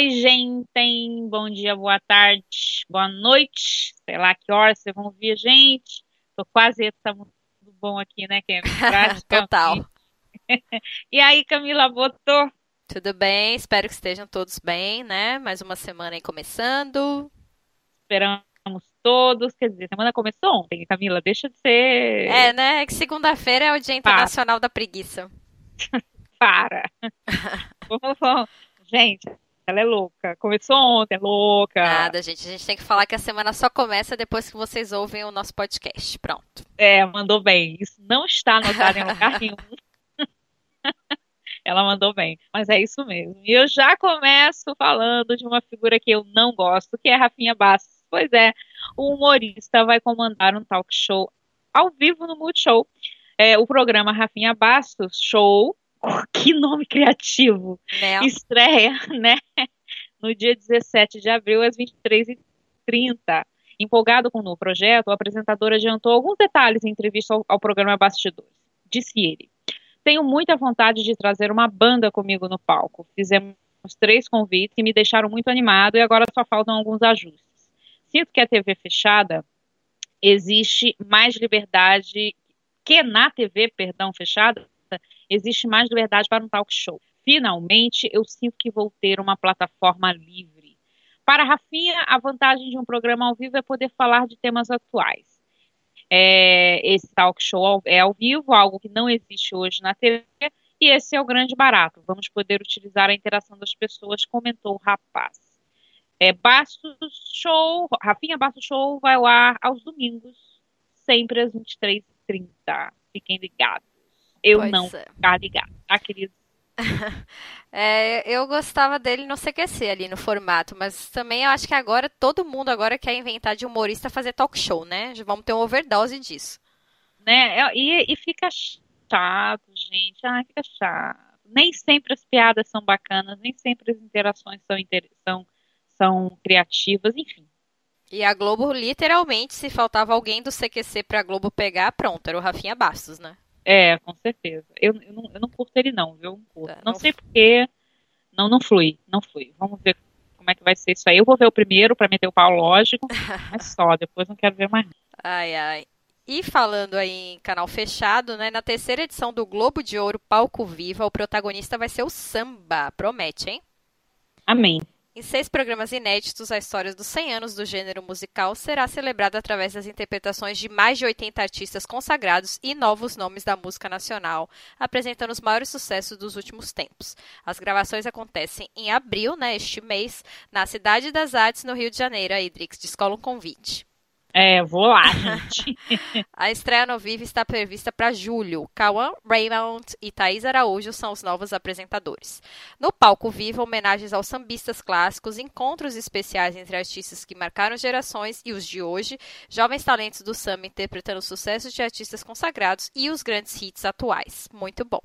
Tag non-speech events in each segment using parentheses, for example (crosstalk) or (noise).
Oi, gente. Bom dia, boa tarde, boa noite. Sei lá que horas vocês vão ouvir, gente. Tô quase tá muito bom aqui, né, Ken? (laughs) Total. (laughs) e aí, Camila, botou? Tudo bem, espero que estejam todos bem, né? Mais uma semana aí começando. Esperamos todos, quer dizer, semana começou ontem, Camila, deixa de ser. É, né? Que segunda-feira é o Dia Internacional Para. da Preguiça. (laughs) Para. vamos, vamos. Gente, ela é louca. Começou ontem, é louca. Nada, gente. A gente tem que falar que a semana só começa depois que vocês ouvem o nosso podcast. Pronto. É, mandou bem. Isso não está anotado em lugar nenhum. (laughs) Ela mandou bem. Mas é isso mesmo. E eu já começo falando de uma figura que eu não gosto, que é Rafinha Bastos. Pois é, o humorista vai comandar um talk show ao vivo no Multishow. É, o programa Rafinha Bastos Show (laughs) que nome criativo. Né? Estreia, né? No dia 17 de abril, às 23h30. Empolgado com o novo projeto, o apresentador adiantou alguns detalhes em entrevista ao, ao programa Bastidores. Disse ele: Tenho muita vontade de trazer uma banda comigo no palco. Fizemos três convites e me deixaram muito animado e agora só faltam alguns ajustes. Sinto que a TV fechada existe mais liberdade que na TV, perdão, fechada, existe mais liberdade para um talk show. Finalmente, eu sinto que vou ter uma plataforma livre. Para Rafinha, a vantagem de um programa ao vivo é poder falar de temas atuais. É, esse talk show é ao vivo, algo que não existe hoje na TV, e esse é o grande barato. Vamos poder utilizar a interação das pessoas, comentou o rapaz. É, Bastos Show, Rafinha Bastos Show vai ao ar aos domingos, sempre às 23h30. Fiquem ligados eu não é. ficar ligado, tá, querido? (laughs) é, eu gostava dele no CQC ali no formato, mas também eu acho que agora todo mundo agora quer inventar de humorista fazer talk show, né? Vamos ter uma overdose disso. Né? É, e, e fica chato, gente. Ai, fica chato. Nem sempre as piadas são bacanas, nem sempre as interações são, são, são criativas, enfim. E a Globo, literalmente, se faltava alguém do CQC pra Globo pegar, pronto, era o Rafinha Bastos, né? É, com certeza. Eu, eu, não, eu não curto ele, não, viu? Não, curto. Tá, não, não sei porquê. Não, não flui, não flui. Vamos ver como é que vai ser isso aí. Eu vou ver o primeiro para meter o pau, lógico, (laughs) mas só, depois não quero ver mais. Ai, ai. E falando aí em canal fechado, né? Na terceira edição do Globo de Ouro Palco Viva, o protagonista vai ser o samba. Promete, hein? Amém. Em seis programas inéditos, a história dos 100 anos do gênero musical será celebrada através das interpretações de mais de 80 artistas consagrados e novos nomes da música nacional, apresentando os maiores sucessos dos últimos tempos. As gravações acontecem em abril, né, mês, na Cidade das Artes, no Rio de Janeiro. A Idrix, descola um convite. É, vou lá, (laughs) gente. a estreia no Vive está prevista para julho. Cauã Raymond e Thaís Araújo são os novos apresentadores. No palco Viva, homenagens aos sambistas clássicos, encontros especiais entre artistas que marcaram gerações e os de hoje, jovens talentos do samba interpretando sucessos de artistas consagrados e os grandes hits atuais. Muito bom.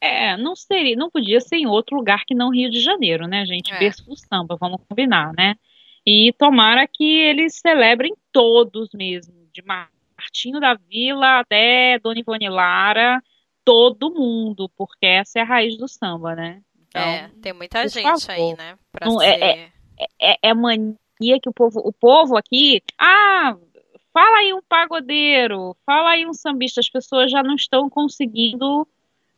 É, não seria, não podia ser em outro lugar que não Rio de Janeiro, né, gente? É. Berço do samba, vamos combinar, né? E tomara que eles celebrem todos mesmo, de Martinho da Vila até Dona Ivone Lara, todo mundo, porque essa é a raiz do samba, né? Então, é, tem muita gente favor. aí, né? Não, é, ser... é, é, é, mania que o povo, o povo aqui, ah, fala aí um pagodeiro, fala aí um sambista, as pessoas já não estão conseguindo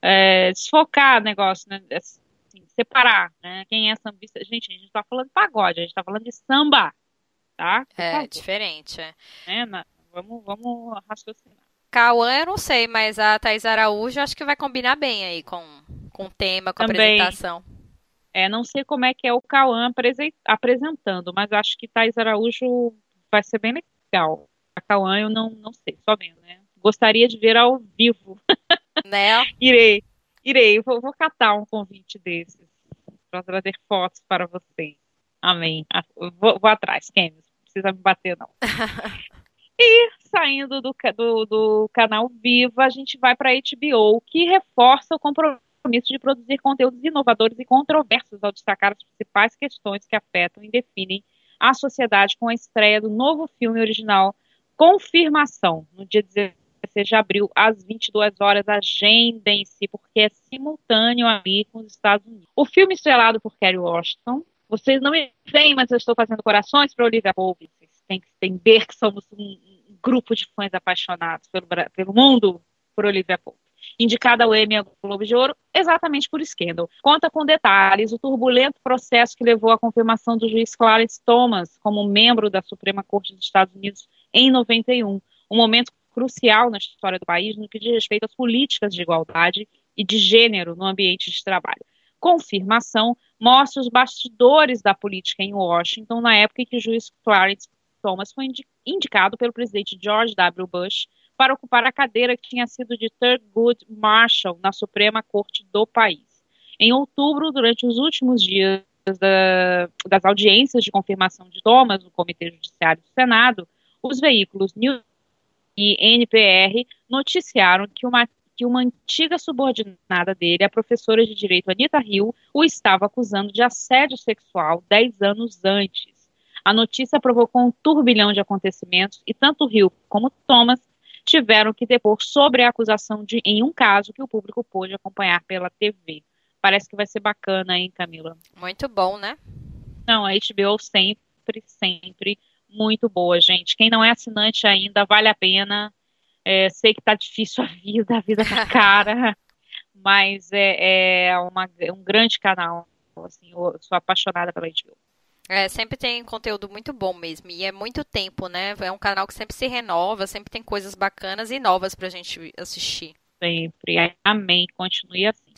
é, desfocar o negócio, né? Separar, né? Quem é sambista. Gente, a gente tá falando de pagode, a gente tá falando de samba, tá? Por é, favor. diferente, é. é na, vamos, vamos raciocinar. Cauã eu não sei, mas a Thais Araújo acho que vai combinar bem aí com, com o tema, com Também. a apresentação. É, não sei como é que é o Cauã apresentando, mas acho que Thais Araújo vai ser bem legal. A Cauã eu não, não sei, só vendo, né? Gostaria de ver ao vivo. Né? (laughs) Irei. Irei, vou, vou catar um convite desses para trazer fotos para vocês. Amém. Ah, vou, vou atrás, Kemis, não precisa me bater, não. (laughs) e saindo do, do, do canal Viva, a gente vai para a HBO, que reforça o compromisso de produzir conteúdos inovadores e controversos ao destacar as principais questões que afetam e definem a sociedade com a estreia do novo filme original Confirmação, no dia 16 16 de abril, às 22 horas. Agendem-se, porque é simultâneo ali com os Estados Unidos. O filme estrelado por Kerry Washington Vocês não me veem, mas eu estou fazendo corações para Olivia Pope. Vocês têm que entender que somos um, um grupo de fãs apaixonados pelo, pelo mundo por Olivia Pope indicada ao Emmy Globo de Ouro exatamente por Scandal. Conta com detalhes o turbulento processo que levou à confirmação do juiz Clarence Thomas como membro da Suprema Corte dos Estados Unidos em 91, um momento crucial na história do país no que diz respeito às políticas de igualdade e de gênero no ambiente de trabalho. Confirmação mostra os bastidores da política em Washington na época em que o juiz Clarence Thomas foi indicado pelo presidente George W. Bush para ocupar a cadeira que tinha sido de Thurgood Marshall na Suprema Corte do país. Em outubro, durante os últimos dias da, das audiências de confirmação de Thomas no Comitê Judiciário do Senado, os veículos New e NPR noticiaram que uma, que uma antiga subordinada dele, a professora de direito Anita Hill, o estava acusando de assédio sexual dez anos antes. A notícia provocou um turbilhão de acontecimentos e tanto Hill como Thomas tiveram que depor sobre a acusação de, em um caso que o público pôde acompanhar pela TV. Parece que vai ser bacana, hein, Camila? Muito bom, né? Não, a HBO sempre, sempre muito boa, gente. Quem não é assinante ainda, vale a pena. É, sei que tá difícil a vida, a vida tá (laughs) cara, mas é, é, uma, é um grande canal. Assim, eu sou apaixonada pela HBO. É, sempre tem conteúdo muito bom mesmo. E é muito tempo, né? É um canal que sempre se renova, sempre tem coisas bacanas e novas pra gente assistir. Sempre. Amém. Continue assim.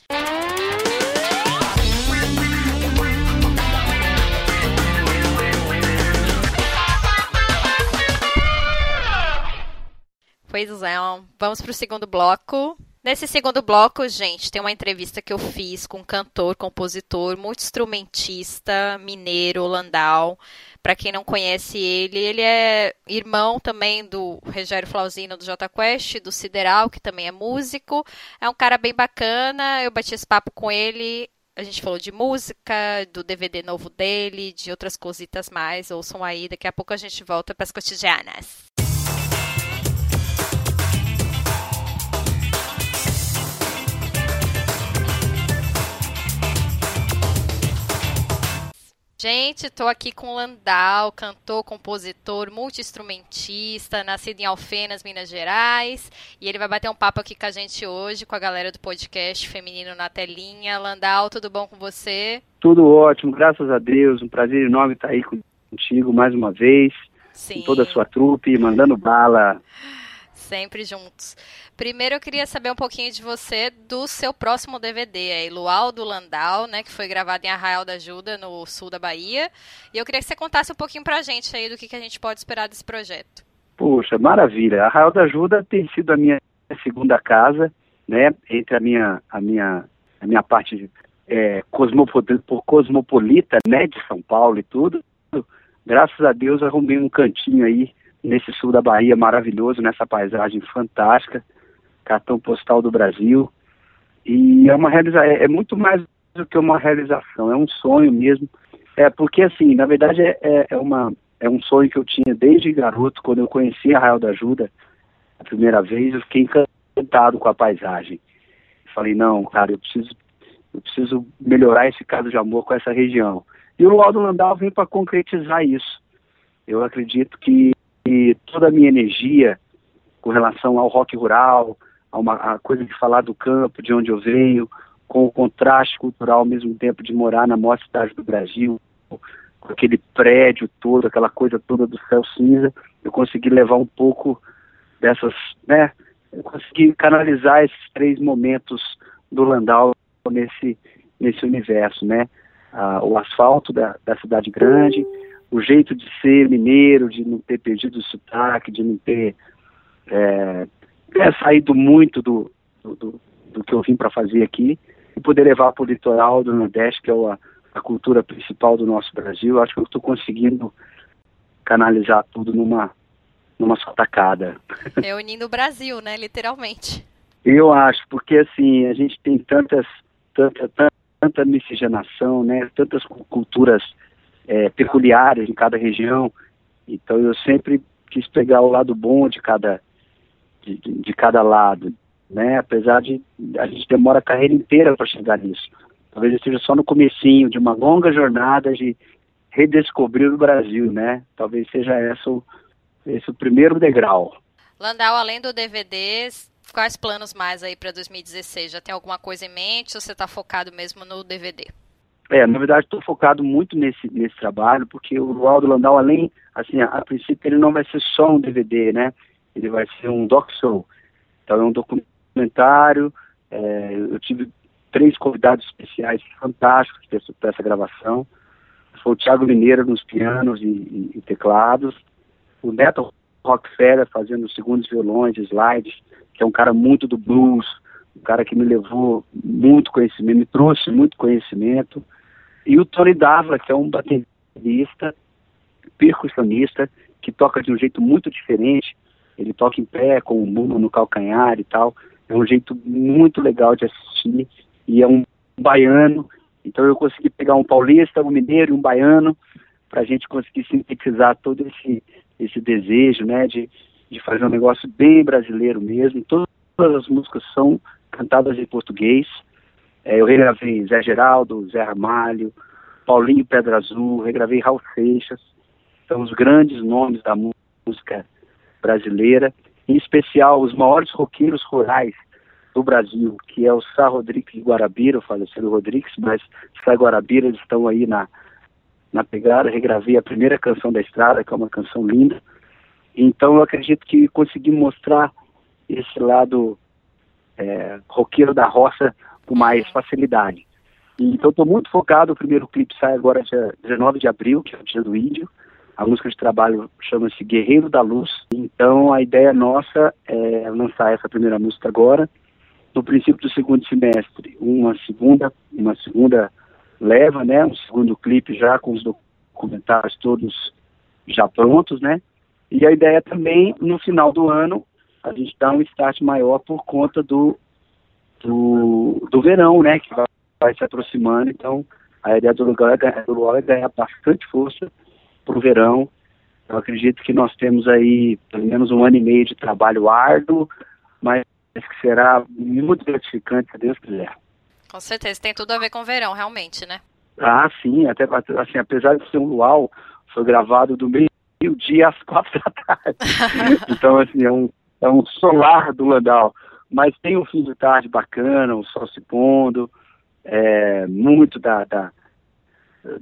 Pois é, vamos pro segundo bloco. Nesse segundo bloco, gente, tem uma entrevista que eu fiz com um cantor, compositor, multi-instrumentista, mineiro, Landau. Para quem não conhece ele, ele é irmão também do Rogério Flauzino do J Quest, do Sideral, que também é músico. É um cara bem bacana. Eu bati esse papo com ele. A gente falou de música, do DVD novo dele, de outras cositas mais. Ouçam aí, daqui a pouco a gente volta para as cotidianas. Gente, estou aqui com o Landau, cantor, compositor, multi-instrumentista, nascido em Alfenas, Minas Gerais. E ele vai bater um papo aqui com a gente hoje, com a galera do podcast Feminino na Telinha. Landau, tudo bom com você? Tudo ótimo, graças a Deus. Um prazer enorme estar aí contigo mais uma vez. Sim. Com toda a sua trupe, mandando bala sempre juntos. Primeiro eu queria saber um pouquinho de você do seu próximo DVD, aí, Luau do Landau, né, que foi gravado em Arraial da Ajuda, no sul da Bahia. E eu queria que você contasse um pouquinho pra gente aí do que, que a gente pode esperar desse projeto. Puxa, maravilha. Arraial da Ajuda tem sido a minha segunda casa, né, entre a minha, a minha, a minha parte é, cosmopolita, né, de São Paulo e tudo. Graças a Deus arrumei um cantinho aí nesse sul da Bahia maravilhoso, nessa paisagem fantástica, cartão postal do Brasil. E é uma realiza é, é muito mais do que uma realização, é um sonho mesmo. É porque assim, na verdade é, é, é uma é um sonho que eu tinha desde garoto, quando eu conheci a Arraial da Ajuda a primeira vez, eu fiquei encantado com a paisagem. Falei, não, cara, eu preciso eu preciso melhorar esse caso de amor com essa região. E o Aldo Landau vem para concretizar isso. Eu acredito que e toda a minha energia com relação ao rock rural, a uma a coisa de falar do campo, de onde eu venho, com o contraste cultural ao mesmo tempo de morar na maior cidade do Brasil, com aquele prédio todo, aquela coisa toda do céu cinza, eu consegui levar um pouco dessas, né? Eu consegui canalizar esses três momentos do Landau nesse nesse universo, né? Ah, o asfalto da, da cidade grande, o jeito de ser mineiro, de não ter perdido o sotaque, de não ter é, é saído muito do, do, do, do, que eu vim para fazer aqui e poder levar para o litoral do Nordeste, que é a, a cultura principal do nosso Brasil. Acho que eu estou conseguindo canalizar tudo numa, numa só tacada. (laughs) Reunindo o Brasil, né, literalmente. Eu acho, porque assim, a gente tem tantas, tanta, tanta, miscigenação, né, tantas culturas é, peculiares em cada região. Então eu sempre quis pegar o lado bom de cada de, de, cada lado, né? Apesar de a gente demora a carreira inteira para chegar nisso. talvez esteja só no comecinho de uma longa jornada de redescobrir o Brasil, né? Talvez seja essa o, esse o primeiro degrau. Landau, além do DVD, quais planos mais aí para 2016? Já tem alguma coisa em mente ou você está focado mesmo no DVD? É, na verdade estou focado muito nesse, nesse trabalho, porque o Lualdo Landau, além, assim, a, a, princípio ele não vai ser só um DVD, né? Ele vai ser um doc show. Então é um documentário, é, eu tive três convidados especiais fantásticos para essa gravação. Foi o Thiago Mineiro nos pianos e, e, e teclados, o Neto Rockefeller fazendo os segundos violões, slides, que é um cara muito do blues, um cara que me levou muito conhecimento, me trouxe muito conhecimento. E o Tony Davla, que é um baterista, percussionista, que toca de um jeito muito diferente. Ele toca em pé, com o mundo no calcanhar e tal. É um jeito muito legal de assistir. E é um baiano. Então eu consegui pegar um paulista, um mineiro e um baiano para a gente conseguir sintetizar todo esse, esse desejo, né, de, de fazer um negócio bem brasileiro mesmo. Todas as músicas são cantadas em português. É, eu regravei Zé Geraldo, Zé Ramalho, Paulinho Pedra Azul, regravei Raul Seixas. São os grandes nomes da música brasileira, em especial os maiores roqueiros rurais do Brasil, que é o Sá Rodrigues de Guarabira, o falecido Rodrigues, mas Sá Guarabira, eles estão aí na, na pegada, regravei a primeira canção da estrada, que é uma canção linda. Então eu acredito que consegui mostrar esse lado é, roqueiro da roça com mais facilidade. Então estou muito focado, o primeiro clipe sai agora dia 19 de abril, que é o dia do índio. A música de trabalho chama-se Guerreiro da Luz. Então a ideia nossa é lançar essa primeira música agora. No princípio do segundo semestre, uma segunda, uma segunda leva, né, um segundo clipe já com os documentários todos já prontos, né? E a ideia também, no final do ano, a gente dá um start maior por conta do, do, do verão, né, que vai, vai se aproximando. Então, a ideia do lugar do lugar é ganhar bastante força para o verão. Eu acredito que nós temos aí pelo menos um ano e meio de trabalho árduo, mas que será muito gratificante, se Deus quiser. Com certeza, tem tudo a ver com o verão, realmente, né? Ah, sim, até assim, apesar de ser um luau, foi gravado do meio-dia às quatro da tarde. (laughs) então, assim, é um, é um solar do Landau. Mas tem um fim de tarde bacana, o sol se pondo, é, muito da, da,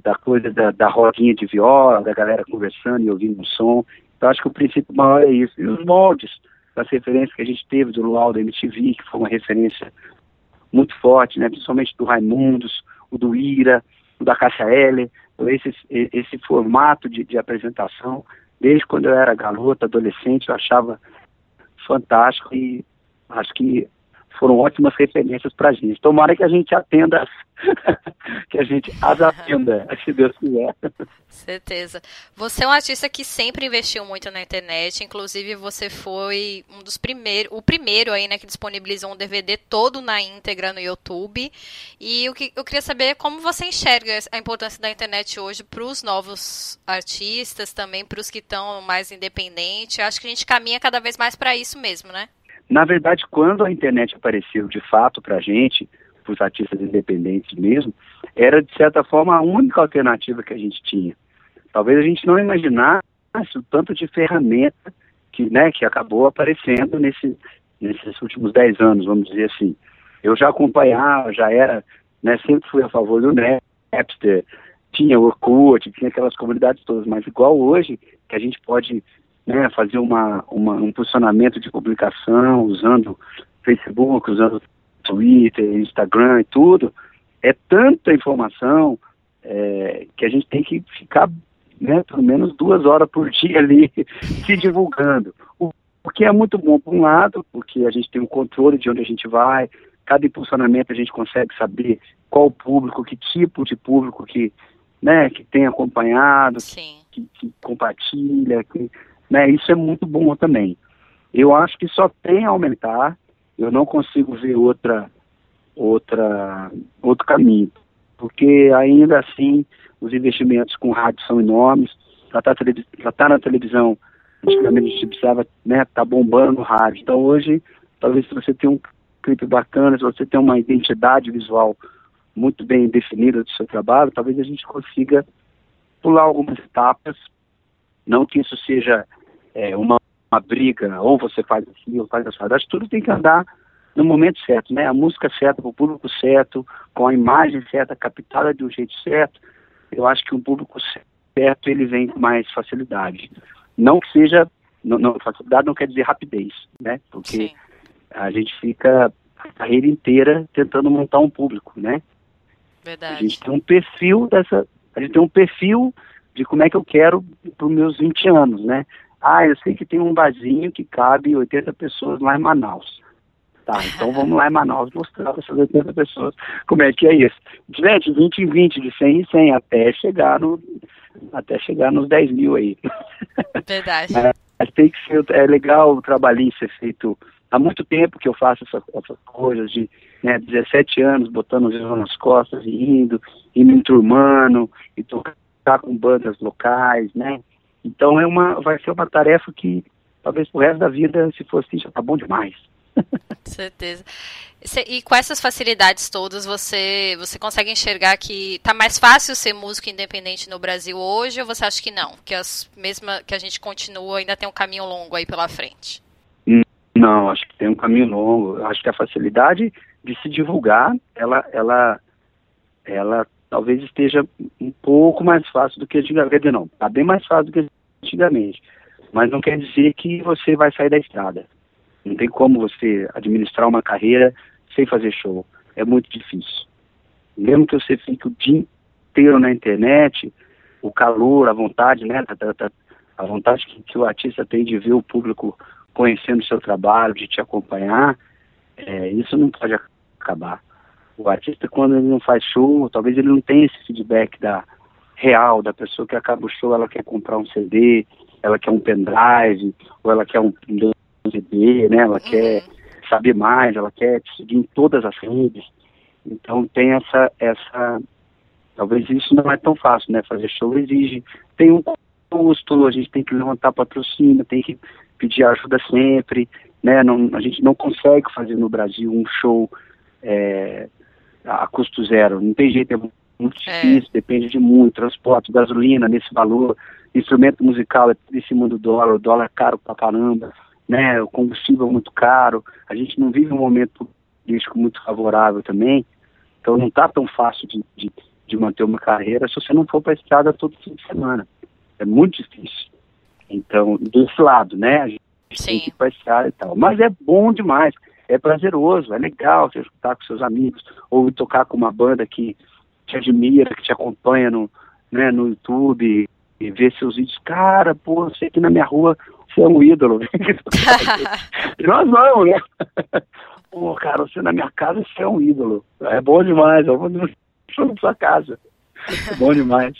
da coisa da, da rodinha de viola, da galera conversando e ouvindo o som. Então, acho que o princípio maior é isso. E os moldes, das referências que a gente teve do Luau da MTV, que foi uma referência muito forte, né? principalmente do Raimundos, o do Ira, o da Cássia Heller, então, esse, esse formato de, de apresentação, desde quando eu era garota, adolescente, eu achava fantástico e acho que foram ótimas referências para a gente. Tomara que a gente atenda, (laughs) que a gente as atenda, se Deus quiser. Certeza. Você é um artista que sempre investiu muito na internet, inclusive você foi um dos primeiros, o primeiro aí, né, que disponibilizou um DVD todo na íntegra no YouTube. E o que eu queria saber é como você enxerga a importância da internet hoje para os novos artistas, também para os que estão mais independentes. Acho que a gente caminha cada vez mais para isso mesmo, né? Na verdade, quando a internet apareceu de fato para a gente, para os artistas independentes mesmo, era de certa forma a única alternativa que a gente tinha. Talvez a gente não imaginasse o tanto de ferramenta que, né, que acabou aparecendo nesse, nesses últimos dez anos, vamos dizer assim. Eu já acompanhava, já era, né, sempre fui a favor do Napster, tinha o Orkut, tinha aquelas comunidades todas, mas igual hoje, que a gente pode né, fazer uma, uma, um posicionamento de publicação usando Facebook, usando Twitter, Instagram e tudo, é tanta informação é, que a gente tem que ficar né, pelo menos duas horas por dia (laughs) ali se divulgando. O, o que é muito bom, por um lado, porque a gente tem o um controle de onde a gente vai, cada impulsionamento a gente consegue saber qual o público, que tipo de público que, né, que tem acompanhado, que, que, que, compartilha, que, né? Isso é muito bom também. Eu acho que só tem a aumentar. Eu não consigo ver outra, outra, outro caminho, porque ainda assim os investimentos com rádio são enormes. Já está tá na televisão, antigamente a gente precisava né, tá bombando no rádio. Então hoje, talvez se você tem um clipe bacana, se você tem uma identidade visual muito bem definida do seu trabalho, talvez a gente consiga pular algumas etapas, não que isso seja é, uma, uma, briga, ou você faz assim, ou faz assim, acho que tudo tem que andar no momento certo, né? A música certa, para o público certo, com a imagem certa, captada de um jeito certo, eu acho que um público certo, ele vem com mais facilidade. Não que seja, não, não facilidade não quer dizer rapidez, né? Porque Sim. a gente fica a carreira inteira tentando montar um público, né? Verdade. A gente tem um perfil dessa, a gente tem um perfil de como é que eu quero para os meus 20 anos, né? Ah, eu sei que tem um barzinho que cabe 80 pessoas lá em Manaus. Tá, então vamos lá em Manaus mostrar para essas 80 pessoas como é que é isso. Gente, 20 em 20, de 100 em 100, até chegar, no, até chegar nos 10 mil aí. Verdade. (laughs) Mas tem que ser, é legal o trabalhinho ser feito há muito tempo que eu faço essa, essas coisas de né, 17 anos botando o violão nas costas e indo, e me enturmando, e tocar com bandas locais, né? Então é uma, vai ser uma tarefa que talvez pro resto da vida, se for assim, já tá bom demais. (laughs) Certeza. E com essas facilidades todas, você, você consegue enxergar que tá mais fácil ser músico independente no Brasil hoje, ou você acha que não? Que, as mesma, que a gente continua, ainda tem um caminho longo aí pela frente? Não, acho que tem um caminho longo. Acho que a facilidade de se divulgar, ela, ela, ela talvez esteja um pouco mais fácil do que antigamente. Não, está bem mais fácil do que antigamente. Mas não quer dizer que você vai sair da estrada. Não tem como você administrar uma carreira sem fazer show. É muito difícil. Mesmo que você fique o dia inteiro na internet, o calor, a vontade, né? A vontade que, que o artista tem de ver o público conhecendo o seu trabalho, de te acompanhar, é, isso não pode acabar. O artista, quando ele não faz show, talvez ele não tenha esse feedback da real, da pessoa que acaba o show, ela quer comprar um CD, ela quer um pendrive, ou ela quer um CD, né? Ela uhum. quer saber mais, ela quer te seguir em todas as redes. Então tem essa, essa, talvez isso não é tão fácil, né? Fazer show exige, tem um custo, a gente tem que levantar patrocínio, tem que pedir ajuda sempre, né? Não, a gente não consegue fazer no Brasil um show é, a custo zero. Não tem jeito, é muito é. difícil, é. depende de muito, transporte, gasolina nesse valor, instrumento musical nesse mundo dólar, o dólar é caro pra caramba, né? O combustível é muito caro, a gente não vive um momento político muito favorável também, então não está tão fácil de, de, de manter uma carreira se você não for para a estrada todo fim de semana. É muito difícil. Então, desse lado, né? A gente Sim. tem que passear e tal. Mas é bom demais, é prazeroso, é legal você escutar com seus amigos, ou tocar com uma banda que te admira, que te acompanha no, né, no YouTube e ver seus vídeos. Cara, pô, você aqui na minha rua, você é um ídolo. (laughs) nós vamos, né? pô, cara, você na minha casa, você é um ídolo. É bom demais, eu vou na sua casa. É bom demais.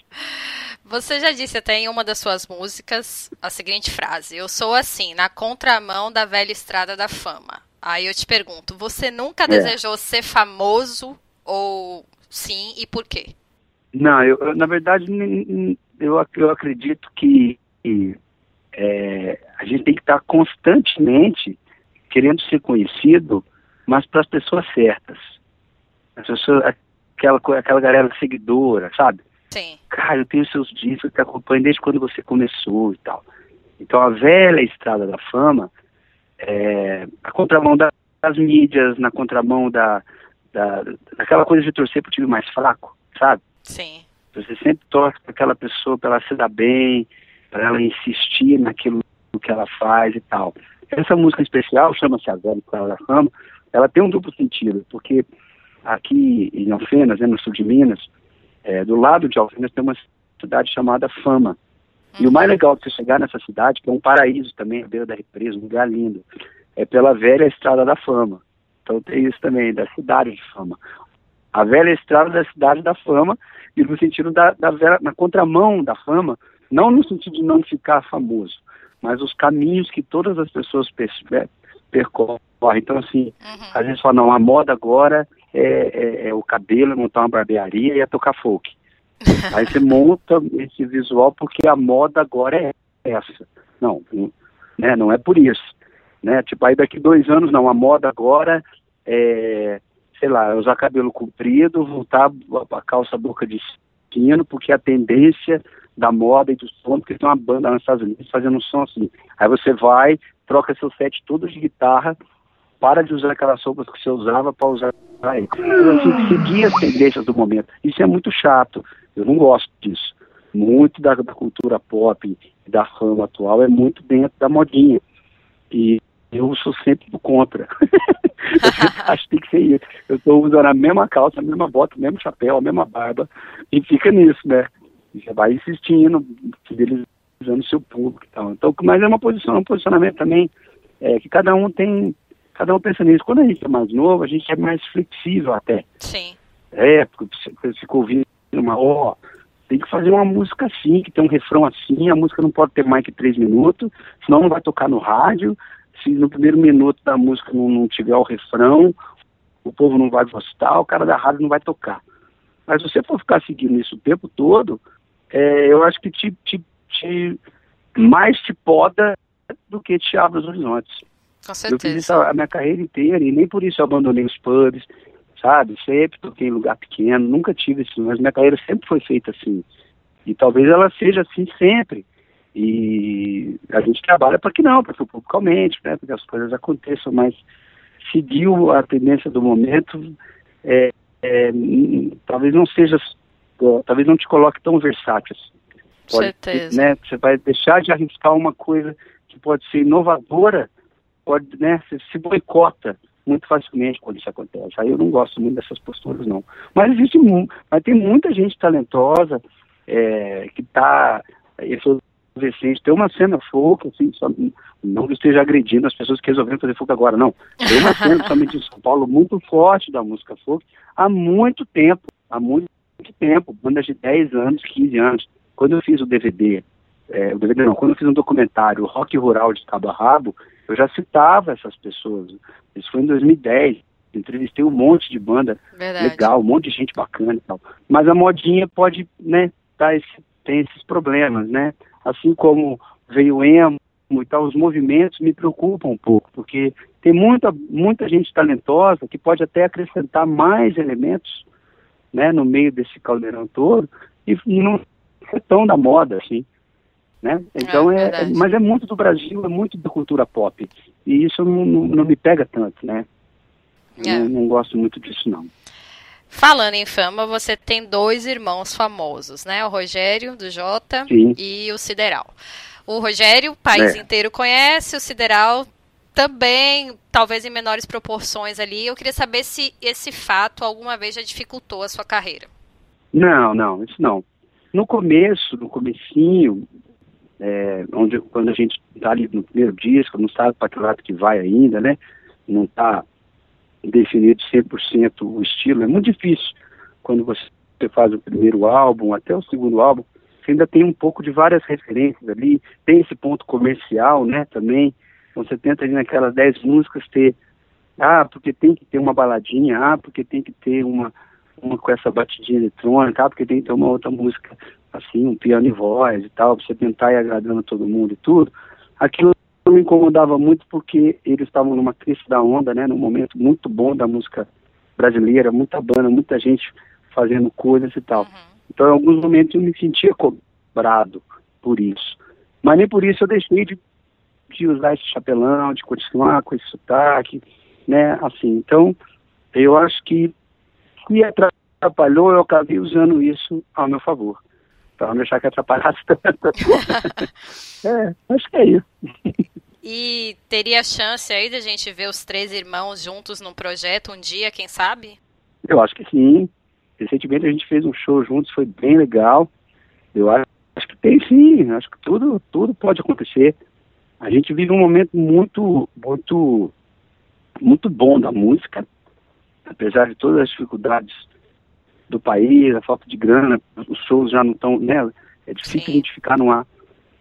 Você já disse até em uma das suas músicas a seguinte frase: Eu sou assim, na contramão da velha estrada da fama. Aí eu te pergunto: você nunca é. desejou ser famoso ou sim e por quê? Não, eu, na verdade eu, eu acredito que é, a gente tem que estar constantemente querendo ser conhecido, mas para as pessoas certas. As pessoas, aquela, aquela galera seguidora, sabe? Sim. Cara, eu tenho seus discos que acompanho desde quando você começou e tal. Então a velha estrada da fama, é, a contramão das mídias, na contramão da, da, daquela coisa de torcer pro time mais fraco, sabe? Sim. Você sempre torce para aquela pessoa, para ela se dar bem, para ela insistir naquilo que ela faz e tal. Essa música especial, chama-se A Velha Estrada da Fama, ela tem um duplo sentido, porque aqui em Alfenas, né, no sul de Minas, é, do lado de Alfenas tem uma cidade chamada Fama. Uhum. E o mais legal de você chegar nessa cidade, que é um paraíso também, à beira da represa, um lugar lindo, é pela velha Estrada da Fama. Então tem isso também, da cidade de Fama. A velha Estrada da Cidade da Fama, e no sentido da, da velha, na contramão da fama, não no sentido de não ficar famoso, mas os caminhos que todas as pessoas é, percorrem. Então, assim, uhum. às vezes fala, não, a moda agora é, é, é, o cabelo, montar uma barbearia e é tocar folk. (laughs) Aí você monta esse visual porque a moda agora é essa. Não, né, não é por isso. Né? Tipo, aí daqui dois anos, não, a moda agora é sei lá, usar cabelo comprido, voltar a calça boca de sino, porque a tendência da moda e do som, porque tem uma banda nos Estados Unidos fazendo um som assim. Aí você vai, troca seu set todo de guitarra, para de usar aquelas roupas que você usava para usar aí. Então, assim, seguir as tendências do momento. Isso é muito chato. Eu não gosto disso. Muito da, da cultura pop e da fama atual é muito dentro da modinha. E eu sou sempre do contra. (laughs) (laughs) acho que tem que ser isso. Eu estou usando a mesma calça, a mesma bota, o mesmo chapéu, a mesma barba, e fica nisso, né? Você vai insistindo, fidelizando o seu público e tal. Então, mas é uma posição, um posicionamento também é, que cada um tem, cada um pensa nisso. Quando a gente é mais novo, a gente é mais flexível até. Sim. É, porque você ficou ouvindo uma, ó, oh, tem que fazer uma música assim, que tem um refrão assim, a música não pode ter mais que três minutos, senão não vai tocar no rádio, se no primeiro minuto da música não, não tiver o refrão, o povo não vai gostar, o cara da rádio não vai tocar. Mas se você for ficar seguindo isso o tempo todo, é, eu acho que te, te, te, mais te poda do que te abre os horizontes. Com certeza. Eu fiz isso a, a minha carreira inteira e nem por isso eu abandonei os pubs, sabe? Sempre toquei em lugar pequeno, nunca tive isso, mas minha carreira sempre foi feita assim. E talvez ela seja assim sempre. E a gente trabalha para que não, para que publicamente, né, para que as coisas aconteçam, mas seguiu a tendência do momento, é, é, talvez não seja, talvez não te coloque tão versátil. Assim. Pode, certeza. Né, você vai deixar de arriscar uma coisa que pode ser inovadora, pode, né, você se boicota muito facilmente quando isso acontece. Aí eu não gosto muito dessas posturas, não. Mas existe, mas tem muita gente talentosa é, que está adolescente, tem uma cena folk, assim, só, não que esteja agredindo as pessoas que resolveram fazer folk agora, não. Tem uma cena, principalmente em São Paulo, muito forte da música folk, há muito tempo, há muito tempo, bandas de 10 anos, 15 anos. Quando eu fiz o DVD, é, o DVD não, quando eu fiz um documentário, Rock Rural de Cabo a Rabo, eu já citava essas pessoas. Isso foi em 2010. Entrevistei um monte de banda Verdade. legal, um monte de gente bacana e tal. Mas a modinha pode, né, dar esse, tem esses problemas, né? Assim como veio o emo e tal, os movimentos me preocupam um pouco, porque tem muita, muita gente talentosa que pode até acrescentar mais elementos né, no meio desse caldeirão todo e, não é tão da moda assim. Né? Então é, é, mas é muito do Brasil, é muito da cultura pop e isso não, não, não me pega tanto, né? É. Não, não gosto muito disso não. Falando em fama, você tem dois irmãos famosos, né? O Rogério, do Jota, Sim. e o Sideral. O Rogério, o país é. inteiro conhece, o Sideral também, talvez em menores proporções ali. Eu queria saber se esse fato alguma vez já dificultou a sua carreira. Não, não, isso não. No começo, no comecinho, é, onde, quando a gente está ali no primeiro disco, não sabe para que lado que vai ainda, né? Não está definido 100% o estilo. É muito difícil quando você faz o primeiro álbum, até o segundo álbum, você ainda tem um pouco de várias referências ali, tem esse ponto comercial, né, também. Então você tenta ali naquelas 10 músicas ter, ah, porque tem que ter uma baladinha, ah, porque tem que ter uma, uma com essa batidinha eletrônica, ah, porque tem que ter uma outra música assim, um piano e voz e tal, pra você tentar ir agradando todo mundo e tudo. Aquilo me incomodava muito porque eles estavam numa crise da onda, né, num momento muito bom da música brasileira, muita banda, muita gente fazendo coisas e tal. Uhum. Então, em alguns momentos eu me sentia cobrado por isso. Mas nem por isso eu deixei de, de usar esse chapelão, de continuar com esse sotaque, né, assim. Então, eu acho que se atrapalhou, eu acabei usando isso ao meu favor para não deixar que atrapalhasse tanto. (laughs) (laughs) é, acho que é isso. (laughs) E teria chance aí da gente ver os três irmãos juntos num projeto um dia, quem sabe? Eu acho que sim. Recentemente a gente fez um show juntos, foi bem legal. Eu acho, acho que tem sim, acho que tudo, tudo pode acontecer. A gente vive um momento muito, muito, muito bom da música, apesar de todas as dificuldades do país, a falta de grana, os shows já não estão, né? É difícil Sim. a gente ficar numa,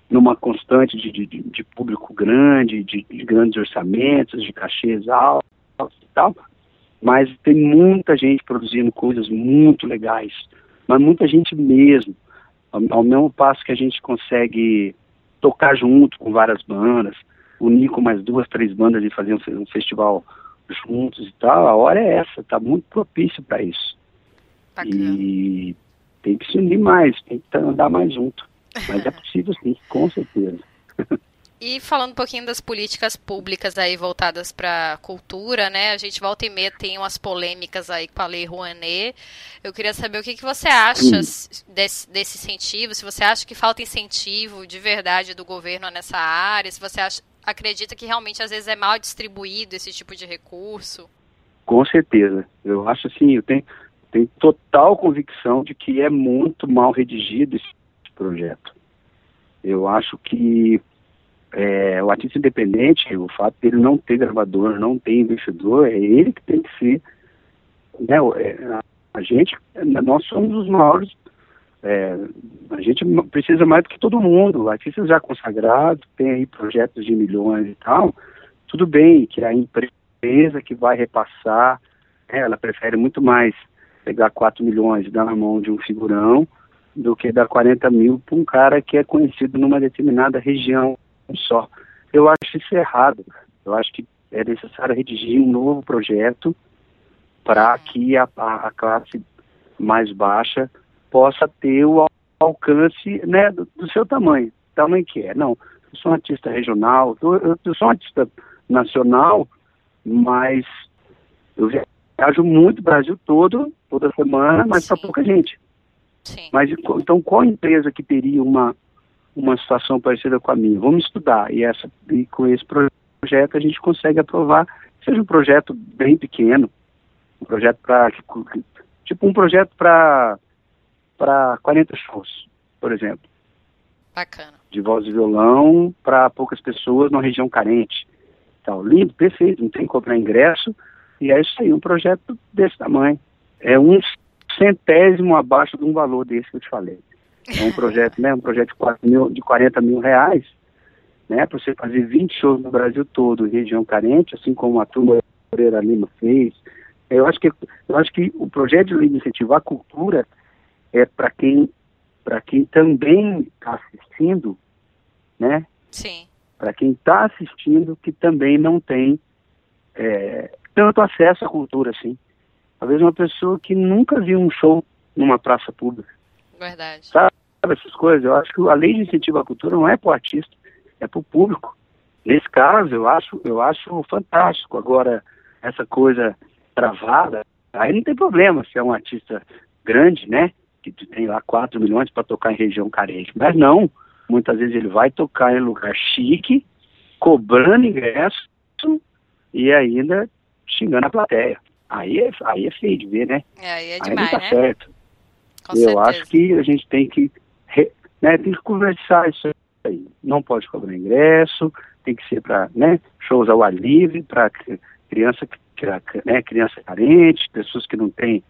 numa constante de, de, de público grande, de, de, grandes orçamentos, de cachês altos e tal, mas tem muita gente produzindo coisas muito legais, mas muita gente mesmo. Ao, ao mesmo passo que a gente consegue tocar junto com várias bandas, unir com mais duas, três bandas e fazer um, um festival juntos e tal, a hora é essa, está muito propício para isso. Bacana. E tem que se unir mais, tem que andar mais junto. Mas é possível sim, com certeza. E falando um pouquinho das políticas públicas aí voltadas para cultura, né? A gente volta e meia tem umas polêmicas aí com a Lei Rouanet. Eu queria saber o que, que você acha desse, desse incentivo, se você acha que falta incentivo de verdade do governo nessa área, se você acha, acredita que realmente às vezes é mal distribuído esse tipo de recurso. Com certeza. Eu acho assim, eu tenho, tenho total convicção de que é muito mal redigido esse projeto. Eu acho que é, o artista independente, o fato dele não ter gravador, não ter investidor, é ele que tem que ser. Né, é, a gente, nós somos os maiores. É, a gente precisa mais do que todo mundo. Artistas já consagrados, tem aí projetos de milhões e tal. Tudo bem que a empresa que vai repassar, né, ela prefere muito mais pegar 4 milhões e dar na mão de um figurão do que dar 40 mil para um cara que é conhecido numa determinada região só. Eu acho isso errado. Eu acho que é necessário redigir um novo projeto para que a, a, classe mais baixa possa ter o alcance né, do, do, seu tamanho, tamanho que é. Não, eu sou um artista regional, eu, eu sou um artista nacional, mas eu viajo muito o Brasil todo, toda semana, mas para pouca gente. Sim. Mas então qual empresa que teria uma uma situação parecida com a minha. Vamos estudar e, essa, e com esse projeto a gente consegue aprovar, seja um projeto bem pequeno, um projeto para tipo um projeto para para 40 shows, por exemplo. Bacana. De voz e violão para poucas pessoas numa região carente. Tal, lindo, perfeito, não tem que comprar ingresso. E é isso aí, um projeto desse tamanho. É um centésimo abaixo de um valor desse que eu te falei. É um projeto, né? Um projeto de, mil, de 40 mil reais, né? Para você fazer 20 shows no Brasil todo, em região carente, assim como a turma Moreira Lima fez. Eu acho que eu acho que o projeto de lei de incentivo à cultura é para quem para quem também está assistindo, né? Sim. Para quem está assistindo que também não tem é, tanto acesso à cultura assim. Talvez uma pessoa que nunca viu um show numa praça pública. Verdade. Sabe essas coisas? Eu acho que a lei de incentivo à cultura não é para o artista, é para o público. Nesse caso, eu acho, eu acho fantástico. Agora, essa coisa travada, aí não tem problema se é um artista grande, né? Que tem lá 4 milhões para tocar em região carente. Mas não, muitas vezes ele vai tocar em lugar chique, cobrando ingresso e ainda xingando a plateia. Aí é, aí é feio de ver, né? É, aí é demais, aí não tá né? certo. Com eu certeza. acho que a gente tem que, né, tem que conversar isso aí. Não pode cobrar ingresso, tem que ser para né, shows ao ar livre, para criança, né, criança carente, pessoas que não têm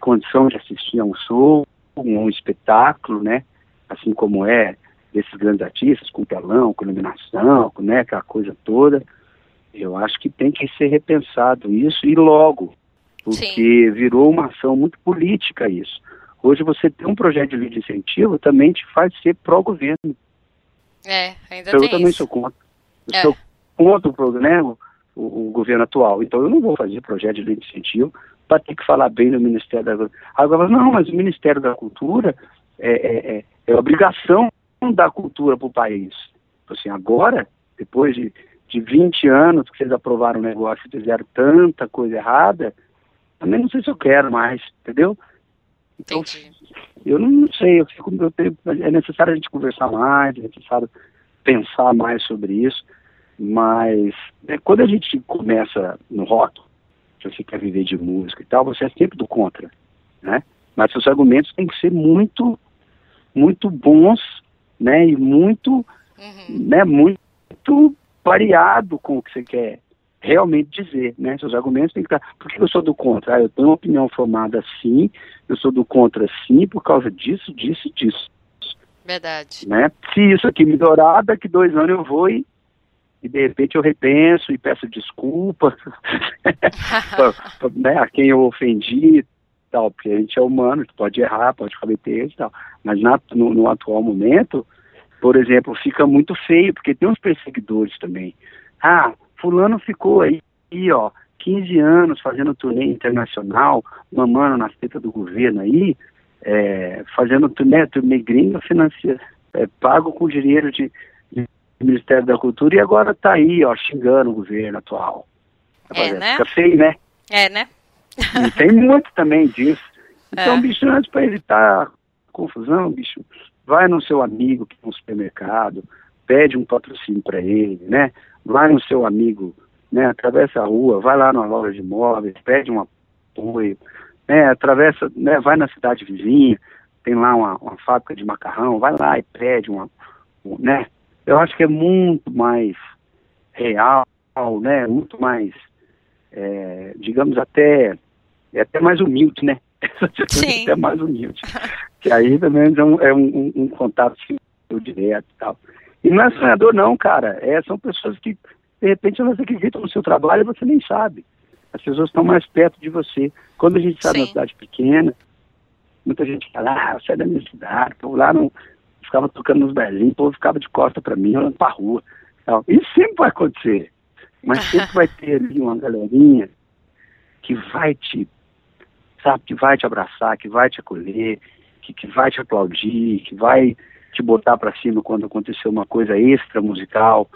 condição de assistir a um show, um espetáculo, né? Assim como é desses grandes artistas, com telão, com iluminação, com né, aquela coisa toda. Eu acho que tem que ser repensado isso e logo, porque Sim. virou uma ação muito política isso. Hoje você ter um projeto de lei de incentivo também te faz ser pró-governo. É, ainda então, eu também isso. sou contra. Eu É. sou contra o programa, o, o governo atual. Então eu não vou fazer projeto de lei de incentivo para ter que falar bem do Ministério da Cultura. Agora, não, mas o Ministério da Cultura é, é, é, é obrigação da cultura para o país. Assim, agora, depois de, de 20 anos que vocês aprovaram o negócio e fizeram tanta coisa errada, também não sei se eu quero mais, entendeu? Então, Entendi. eu não sei, eu fico, eu tenho, é necessário a gente conversar mais, é necessário pensar mais sobre isso, mas né, quando a gente começa no rock, se você quer viver de música e tal, você é sempre do contra, né? Mas seus argumentos têm que ser muito, muito bons, né? E muito, Uhum. né? Muito variado com o que você quer realmente dizer, né? Seus argumentos têm que estar. Por que eu sou do contra? Ah, eu tenho uma opinião formada assim, eu sou do contra sim por causa disso, disso e disso, Verdade. né? Se isso aqui melhorar, daqui dois anos eu vou e, e de repente eu repenso e peço desculpas (laughs) pra- (laughs) pra- né, a quem eu ofendi e tal, porque a gente é humano, pode errar, pode cometer e tal. Mas na- no, no atual momento, por exemplo, fica muito feio, porque tem uns perseguidores também. Ah, fulano ficou aí, ó, 15 anos fazendo turnê internacional, mamando nas tetas do governo aí, é, fazendo turnê, turnê gringa, financia, é, pago com dinheiro de, de, Ministério da Cultura e agora está aí, ó, xingando o governo atual. É, né? Fica feio, né? É, né? E tem muito também disso. (laughs) Então, é. bicho, antes para evitar confusão, bicho, vai no seu amigo que tem um supermercado, pede um patrocínio para ele, né? Vai no seu amigo, né? Atravessa a rua, vai lá na loja de móveis, pede um apoio, né? Atravessa, né? Vai na cidade vizinha, tem lá uma, uma fábrica de macarrão, vai lá e pede uma, né? Eu acho que é muito mais real, né? Muito mais, é, digamos até, é até mais humilde, né? (laughs) Sim. até mais humilde. que aí também é um, é um, um, um contato direto e tal. E não é sonhador não, cara. É, são pessoas que, de repente, elas acreditam no seu trabalho e você nem sabe. As pessoas estão mais perto de você. Quando a gente sai na cidade pequena, muita gente fala, ah, eu saio da minha cidade, eu lá não ficava tocando nos berlinhos, o povo ficava de costa para mim, olhando pra rua. Então, isso sempre vai acontecer. Mas (laughs) sempre vai ter ali uma galerinha que vai te, sabe, que vai te abraçar, que vai te acolher, que, que vai te aplaudir, que vai te botar para cima quando acontecer uma coisa extra musical.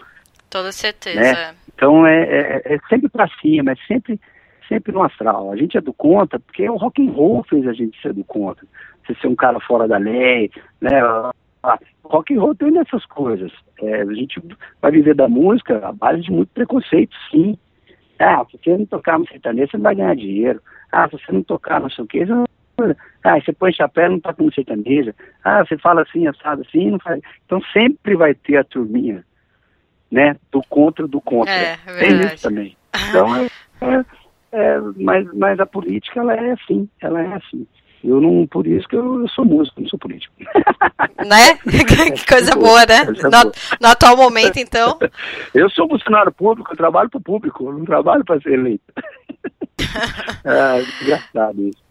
Toda certeza. Né? Então é, é, é sempre para cima, é sempre sempre no astral. A gente é do contra porque o rock and roll fez a gente ser do contra. Você ser um cara fora da lei, né? O rock and roll tem dessas coisas. É, a gente vai viver da música a base de muito preconceito, sim. Ah, se você não tocar no sertanejo, você não vai ganhar dinheiro. Ah, se você não tocar não sei o que, você não ah, você põe chapéu, não tá com sertaneja. Ah, você fala assim, assado assim, não faz. Então sempre vai ter a turminha, né? Do contra do contra. É, Tem isso também. Então, é, é, é, mas, mas a política, ela é assim, ela é assim. Eu não, por isso que eu, eu sou músico, não sou político. (laughs) Né? (laughs) que coisa boa, né? No, no, atual momento, então. (laughs) Eu sou funcionário público, eu trabalho para o público, eu não trabalho para ser eleito. ah, engraçado isso.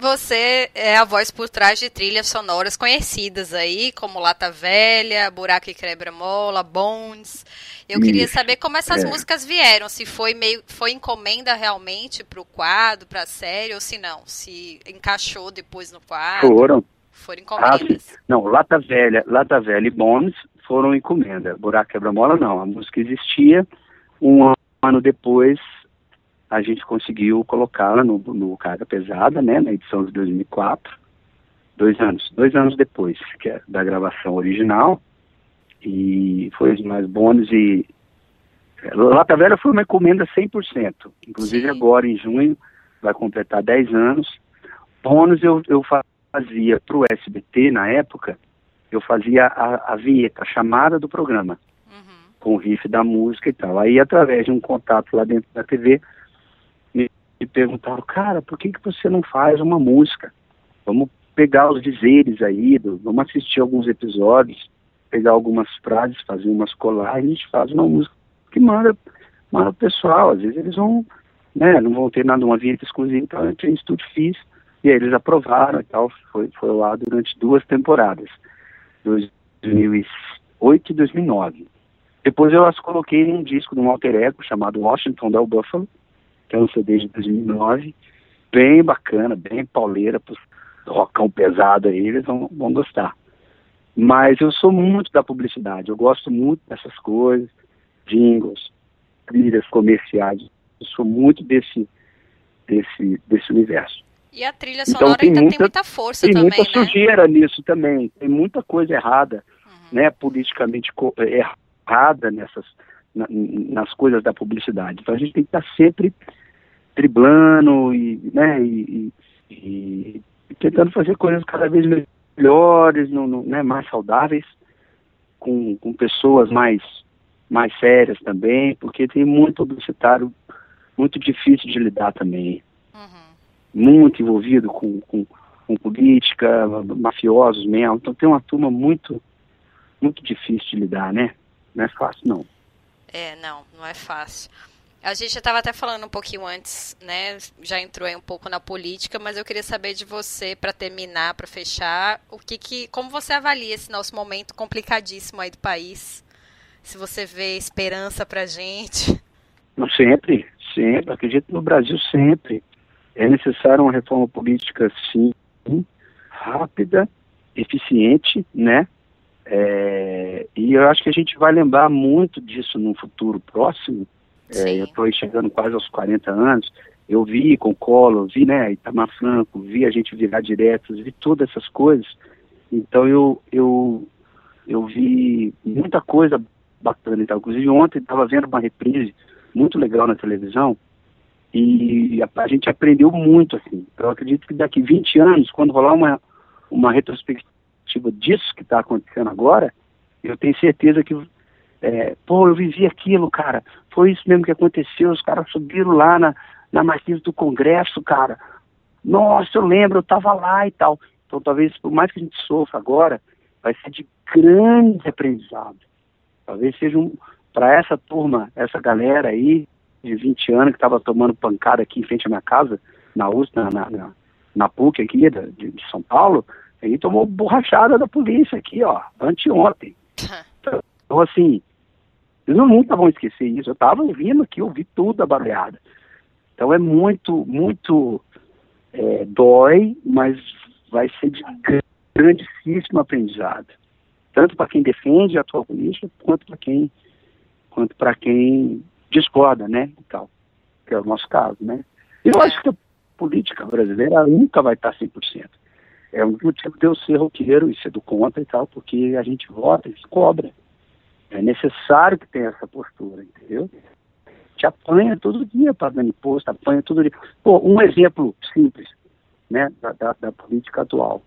Você é a voz por trás de trilhas sonoras conhecidas aí, como Lata Velha, Buraco e Quebra Mola, Bones. Eu Isso, queria saber como essas é. músicas vieram, se foi meio foi encomenda realmente para o quadro, para a série, ou se não, se encaixou depois no quadro. Foram. Foram encomendas. Ah, não, Lata Velha, Lata Velha e Bones foram encomenda. Buraco Quebra Mola não, a música existia. Um ano depois a gente conseguiu colocá-la no, no Carga Pesada, né, na edição de 2004, dois anos, dois anos depois que é da gravação original, e foi mais bônus e é, Lata Velha foi uma encomenda 100%, inclusive Sim. agora em junho vai completar 10 anos. Bônus eu, eu fazia para o SBT na época, eu fazia a, a vinheta, a chamada do programa, uhum. com o riff da música e tal. Aí através de um contato lá dentro da TV, me perguntaram, cara, por que, que você não faz uma música? Vamos pegar os dizeres aí, do, vamos assistir alguns episódios, pegar algumas frases, fazer umas colagens, a gente faz uma música que manda, manda o pessoal. Às vezes eles vão, né, não vão ter nada, uma vinheta exclusiva, então eu tinha estúdio fiz, e aí eles aprovaram e tal, foi, foi lá durante duas temporadas, 2008 e 2009. Depois eu as coloquei em um disco de um alter ego chamado Washington Del Buffalo, que é um CD de 2009, bem bacana, bem pauleira, pro rockão pesado aí, eles vão, vão gostar. Mas eu sou muito da publicidade, eu gosto muito dessas coisas, jingles, trilhas comerciais, eu sou muito desse, desse, desse universo. E a trilha então, sonora então, tem, muita, tem muita força tem também, muita né? sujeira nisso também, tem muita coisa errada, uhum. né, politicamente errada nessas, na, nas coisas da publicidade. Então a gente tem que estar sempre driblando e, né, e, e, e tentando fazer coisas cada vez melhores, no, no, né, mais saudáveis, com, com pessoas mais, mais sérias também, porque tem muito publicitário muito difícil de lidar também. Uhum. Muito envolvido com, com, com política, mafiosos mesmo. Então tem uma turma muito, muito difícil de lidar, né? Não é fácil, não. É, não, não é fácil. A gente já estava até falando um pouquinho antes, né? Já entrou aí um pouco na política, mas eu queria saber de você, para terminar, para fechar, o que, que, como você avalia esse nosso momento complicadíssimo aí do país? Se você vê esperança para gente? Sempre, Sempre, acredito no Brasil sempre. É necessário uma reforma política, sim, rápida, eficiente, né? É, e eu acho que a gente vai lembrar muito disso no futuro próximo. É, eu estou chegando quase aos 40 anos. Eu vi com Collor, vi né, Itamar Franco, vi a gente virar diretos, vi todas essas coisas. Então eu, eu, eu vi muita coisa bacana. Então, inclusive ontem estava vendo uma reprise muito legal na televisão e a, a, gente aprendeu muito assim. Eu acredito que daqui 20 anos, quando rolar uma, uma retrospectiva disso que está acontecendo agora, eu tenho certeza que é, pô, eu vivi aquilo, cara. Foi isso mesmo que aconteceu. Os caras subiram lá na, na matriz do Congresso, cara. Nossa, eu lembro, eu estava lá e tal. Então, talvez, por mais que a gente sofra agora, vai ser de grande aprendizado. Talvez seja um, para essa turma, essa galera aí de 20 anos que estava tomando pancada aqui em frente à minha casa, na USP, na, na, na PUC aqui de, de, São Paulo, aí tomou borrachada da polícia aqui, ó, anteontem. (laughs) Então, assim, eles nunca vão esquecer isso. Eu estava ouvindo aqui, eu vi tudo a baleada. Então é muito, muito é, dói, mas vai ser de grandíssimo aprendizado. Tanto para quem defende a atual polícia, quanto para quem quanto para quem discorda, né, tal, que é o nosso caso, né. Eu acho que a política brasileira nunca vai estar 100%. É um motivo de eu ser roqueiro e ser do contra e tal, porque a gente vota e cobra. É necessário que tenha essa postura, entendeu? Te apanha todo dia para dar imposto, apanha todo dia. Pô, um exemplo simples, né, da, da, da política atual.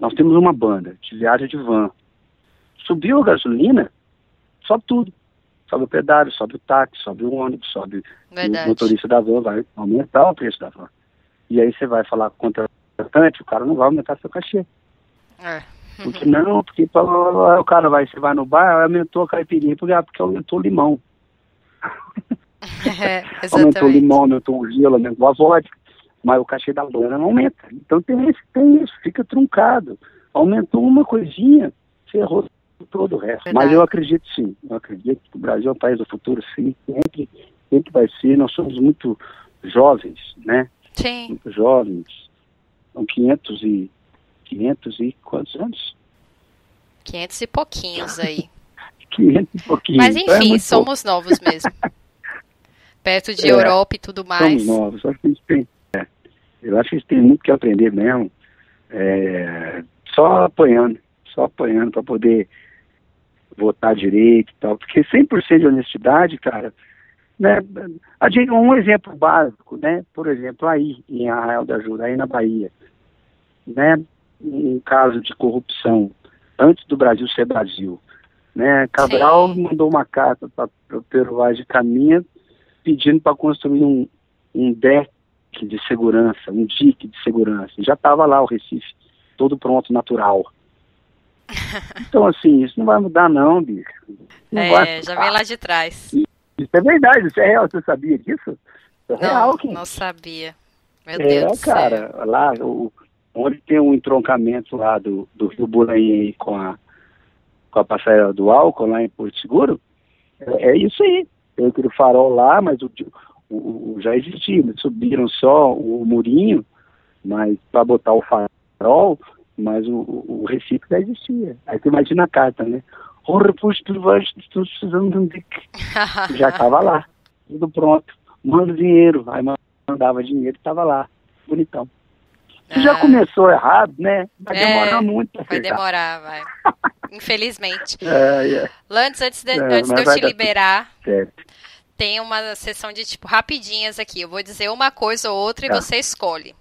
Nós temos uma banda de viagem de van. Subiu a gasolina, sobe tudo sobe o pedágio, sobe o táxi, sobe o ônibus, sobe Verdade. o motorista da van, vai aumentar o preço da van. E aí você vai falar com o contratante, o cara não vai aumentar seu cachê. É. Porque não, porque o cara vai, você vai no bar, aumentou a caipirinha, porque, ah, porque aumentou o limão. (laughs) É, aumentou o limão, aumentou o gelo, aumentou a vodka, mas o cachê da banda não aumenta. Então tem isso, tem isso, fica truncado. Aumentou uma coisinha, ferrou todo o resto. Verdade. Mas eu acredito sim, eu acredito que o Brasil é um país do futuro, sim, sempre, sempre vai ser. Nós somos muito jovens, né? Sim. Muito jovens. São 500 e, 500 e quantos anos? 500 e pouquinhos aí. (laughs) 500 e pouquinhos. Mas então é enfim, é somos pouco. novos mesmo. (laughs) Perto de é, Europa e tudo mais. Somos novos. Acho que a gente tem, é, eu acho que a gente tem muito que aprender mesmo. É, só apanhando, só apanhando para poder votar direito e tal, porque 100% de honestidade, cara, né, a gente, um exemplo básico, né, por exemplo, aí em Arraial da Ajuda, aí na Bahia, né, um caso de corrupção antes do Brasil ser Brasil, né, Cabral Sim. mandou uma carta para o Peruás de Caminha pedindo para construir um, um deck de segurança, um dique de segurança, já estava lá o Recife, todo pronto, natural, (laughs) então, assim, isso não vai mudar, não, bicho. Não é, já vem lá de trás. Isso é verdade, isso é real. Você sabia disso? É real, não, não sabia. Meu é, Deus cara, lá, o, onde tem um entroncamento lá do, do Rio Buranhém com a, com a passarela do álcool lá em Porto Seguro, é, é isso aí. Tem aquele farol lá, mas o, o, o já existia. Eles subiram só o murinho, mas para botar o farol, mas o, o Recife já existia. Aí tu imagina a carta, né? (laughs) Já estava lá, tudo pronto. Manda dinheiro. Aí mandava dinheiro e estava lá, bonitão. Ah. Já começou errado, né? Vai é, demorar muito. Vai demorar, vai. (laughs) Infelizmente. É, é. Lantes, antes de, é, antes de eu te liberar, tem uma sessão de tipo rapidinhas aqui. Eu vou dizer uma coisa ou outra tá. e você escolhe.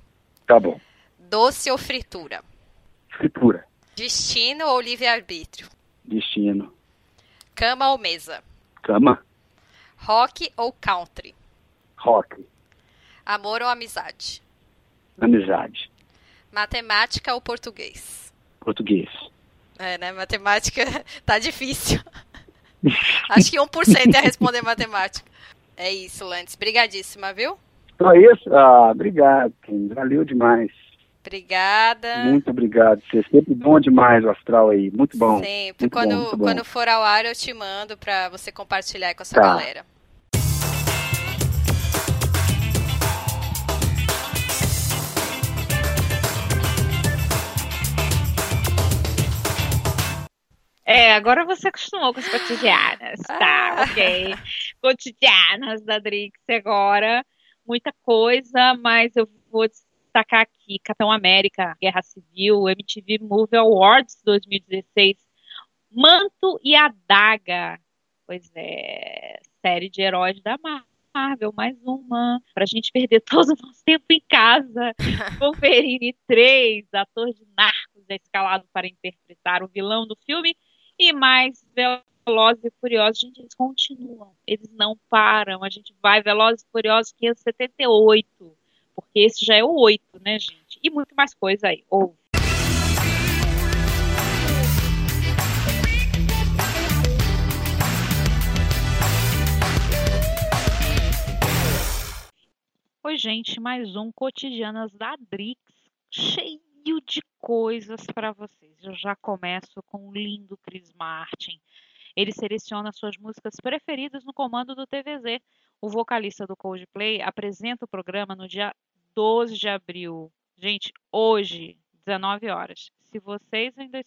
Tá bom. Doce ou fritura? Fritura. Destino ou livre-arbítrio? Destino. Cama ou mesa? Cama. Rock ou country? Rock. Amor ou amizade? Amizade. Matemática ou português? Português. É, né? Matemática (laughs) tá difícil. (laughs) Acho que 1% ia responder matemática. É isso, Lantes. Brigadíssima, viu? Então é isso. Ah, obrigado, Valeu demais. Obrigada. Muito obrigado. Você é sempre bom demais o astral aí. Muito bom. Sempre. Muito quando, bom, quando for ao ar, eu te mando para você compartilhar com a sua tá. galera. Agora você acostumou com as cotidianas, tá? Ah. Ok. Cotidianas da Drix agora. Muita coisa, mas eu vou destacar aqui Capitão América, Guerra Civil, MTV Movie Awards 2016, Manto e Adaga. Pois é, série de heróis da Marvel, mais uma. Pra gente perder (laughs) todo o nosso tempo em casa. (laughs) Wolverine 3, ator de Narcos, é escalado para interpretar o vilão do filme. Mais Velozes e Furiosos, gente, eles continuam. Eles não param. A gente vai Velozes e Furiosos 578. Porque esse já é o 8, né, gente? E muito mais coisa aí. Ouve. Oi, gente, mais um Cotidianas da Drix, cheio de coisas para vocês. Eu já começo com o lindo Chris Martin. Ele seleciona suas músicas preferidas no comando do TVZ. O vocalista do Coldplay apresenta o programa no dia 12 de abril. Gente, hoje, 19 horas. Se vocês ainda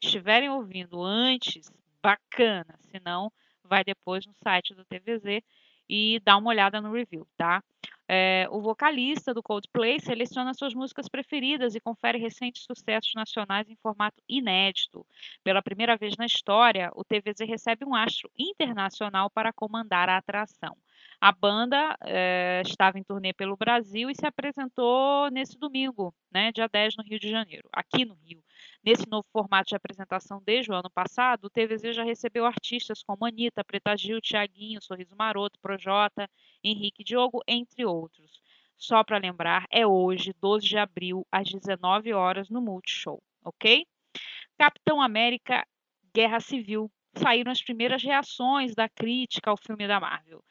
estiverem ouvindo antes, bacana. Se não, vai depois no site do TVZ e dá uma olhada no review, tá? É, o vocalista do Coldplay seleciona suas músicas preferidas e confere recentes sucessos nacionais em formato inédito. Pela primeira vez na história, o TVZ recebe um astro internacional para comandar a atração. A banda é, estava em turnê pelo Brasil e se apresentou nesse domingo, né, dia 10, no Rio de Janeiro, aqui no Rio. Nesse novo formato de apresentação desde o ano passado, o TVZ já recebeu artistas como Anitta, Preta Gil, Tiaguinho, Sorriso Maroto, Projota, Henrique Diogo, entre outros. Só para lembrar, é hoje, 12 de abril, às 19 horas, no Multishow, ok? Capitão América, Guerra Civil. Saíram as primeiras reações da crítica ao filme da Marvel.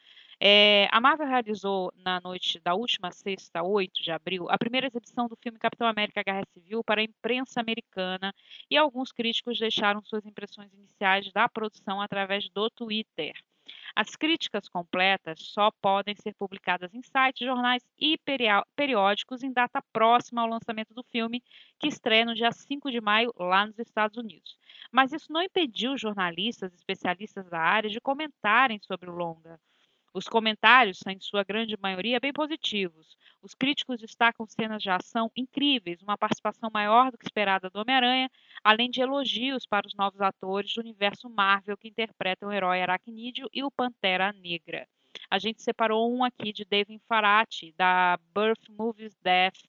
É, a Marvel realizou na noite da última sexta, 8 de abril, a primeira exibição do filme Capitão América Guerra Civil para a imprensa americana e alguns críticos deixaram suas impressões iniciais da produção através do Twitter. As críticas completas só podem ser publicadas em sites, jornais e periódicos em data próxima ao lançamento do filme, que estreia no dia 5 de maio lá nos Estados Unidos. Mas isso não impediu jornalistas especialistas da área de comentarem sobre o longa. Os comentários são, em sua grande maioria, bem positivos. Os críticos destacam cenas de ação incríveis, uma participação maior do que esperada do Homem-Aranha, além de elogios para os novos atores do universo Marvel que interpretam o herói Aracnídeo e o Pantera Negra. A gente separou um aqui de David Farati, da Birth Movies Death,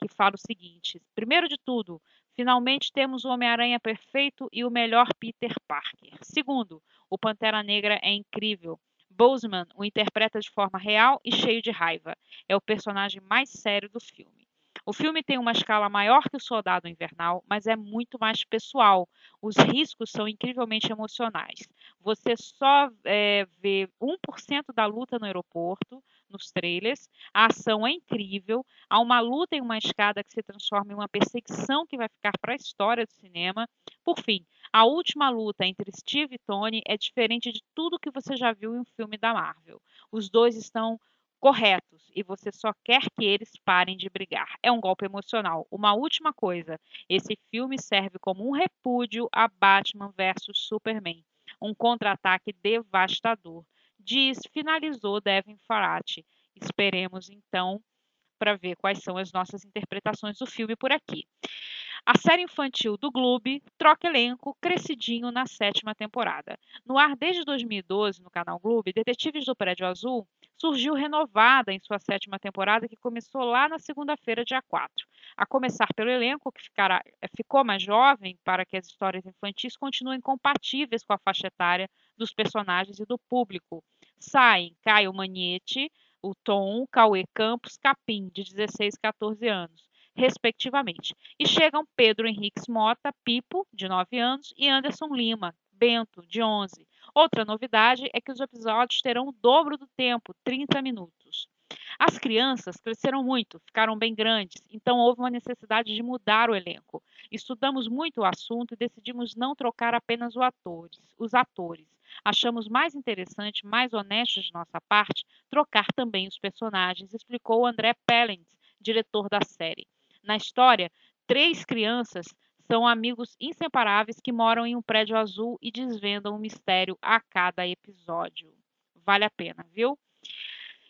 que fala o seguinte: primeiro de tudo, finalmente temos o Homem-Aranha perfeito e o melhor Peter Parker. Segundo, o Pantera Negra é incrível. Boseman o interpreta de forma real e cheio de raiva. É o personagem mais sério do filme. O filme tem uma escala maior que o Soldado Invernal, mas é muito mais pessoal. Os riscos são incrivelmente emocionais. Você só é, vê 1% da luta no aeroporto, nos trailers. A ação é incrível. Há uma luta em uma escada que se transforma em uma perseguição que vai ficar para a história do cinema. Por fim, a última luta entre Steve e Tony é diferente de tudo que você já viu em um filme da Marvel. Os dois estão corretos e você só quer que eles parem de brigar. É um golpe emocional. Uma última coisa: esse filme serve como um repúdio a Batman vs Superman, um contra-ataque devastador. Diz, finalizou Devin Farati. Esperemos então para ver quais são as nossas interpretações do filme por aqui. A série infantil do Globo troca elenco crescidinho na sétima temporada. No ar desde 2012 no canal Globo, Detetives do Prédio Azul surgiu renovada em sua sétima temporada, que começou lá na segunda-feira, dia 4. A começar pelo elenco, que ficará, eh, ficou mais jovem para que as histórias infantis continuem compatíveis com a faixa etária dos personagens e do público. Saem Caio Manietti, o Tom, Cauê Campos, Capim, de 16 e 14 anos respectivamente. E chegam Pedro Henrique Mota, Pipo, de 9 anos, e Anderson Lima, Bento, de 11. Outra novidade é que os episódios terão o dobro do tempo, 30 minutos. As crianças cresceram muito, ficaram bem grandes, então houve uma necessidade de mudar o elenco. Estudamos muito o assunto e decidimos não trocar apenas atores, os atores. Achamos mais interessante, mais honesto de nossa parte, trocar também os personagens, explicou André Pellens, diretor da série. Na história, três crianças São amigos inseparáveis que moram em um prédio azul e desvendam um mistério a cada episódio. Vale a pena, viu?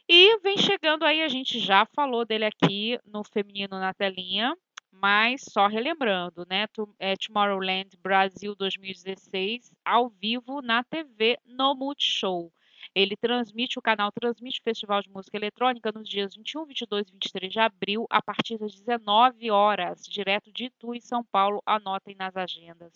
E vem chegando aí, a gente já falou dele aqui no Feminino na Telinha, mas só relembrando, né? É Tomorrowland Brasil 2016, ao vivo na TV no Multishow. Ele transmite, o canal transmite o Festival de Música Eletrônica nos dias 21, 22 e 23 de abril, a partir das 19 horas, direto de Itu e São Paulo. Anotem nas agendas.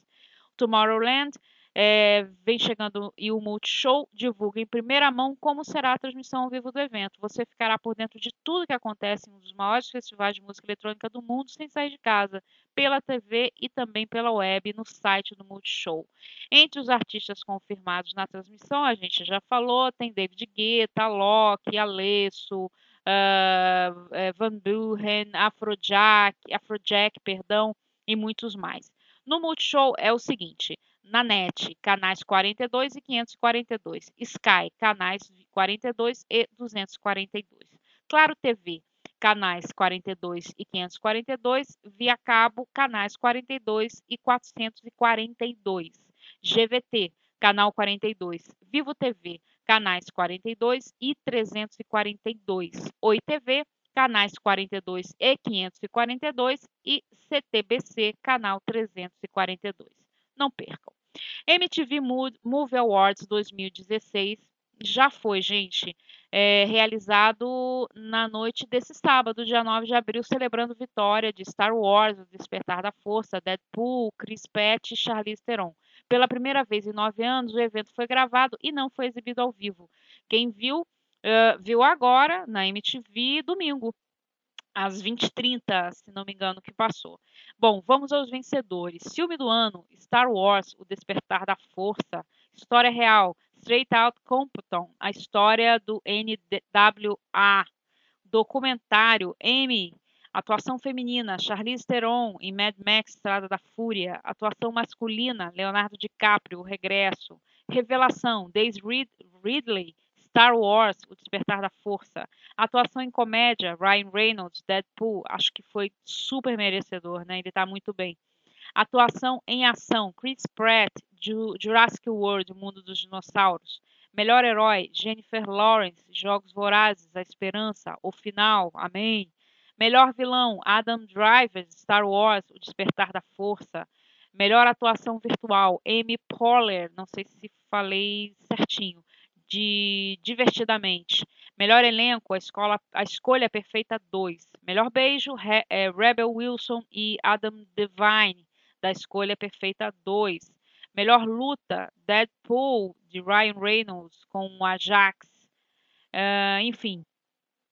Tomorrowland é, vem chegando e o Multishow divulga em primeira mão como será a transmissão ao vivo do evento. Você ficará por dentro de tudo que acontece em um dos maiores festivais de música eletrônica do mundo sem sair de casa, pela TV e também pela web no site do Multishow. Entre os artistas confirmados na transmissão, a gente já falou, tem David Guetta, Loki, Alesso, uh, Van Buren, Afrojack, Afrojack, perdão, e muitos mais. No Multishow é o seguinte, na NET, canais 42 e 542. Sky, canais 42 e 242. Claro TV, canais 42 e 542. Via cabo, canais 42 e 442. GVT, canal 42. Vivo TV, canais 42 e 342. Oi TV, canais 42 e 542 e CTBC, canal 342. Não percam. MTV Movie Awards 2016 já foi, gente, é, realizado na noite desse sábado, dia 9 de abril, celebrando vitória de Star Wars, O Despertar da Força, Deadpool, Chris Pratt e Charlize Theron. Pela primeira vez em nove anos, o evento foi gravado e não foi exibido ao vivo. Quem viu, uh, viu agora na MTV domingo, às 20h30, se não me engano, que passou. Bom, vamos aos vencedores. Filme do ano: Star Wars, O Despertar da Força. História real: Straight Out Compton, a história do NWA. Documentário: M. Atuação feminina: Charlize Theron em Mad Max Estrada da Fúria. Atuação masculina: Leonardo DiCaprio, O Regresso. Revelação: Daisy Ridley Star Wars, O Despertar da Força. Atuação em comédia, Ryan Reynolds, Deadpool, acho que foi super merecedor, né? Ele está muito bem. Atuação em ação, Chris Pratt, Jurassic World, O Mundo dos Dinossauros. Melhor herói, Jennifer Lawrence, Jogos Vorazes, A Esperança, O Final, Amém. Melhor vilão, Adam Driver, Star Wars, O Despertar da Força. Melhor atuação virtual, Amy Poehler, não sei se falei certinho de Divertidamente. Melhor elenco, a, escola, a Escolha Perfeita 2. Melhor beijo, Re, é, Rebel Wilson e Adam Devine, da Escolha Perfeita 2. Melhor luta, Deadpool, de Ryan Reynolds, com Ajax. Uh, enfim,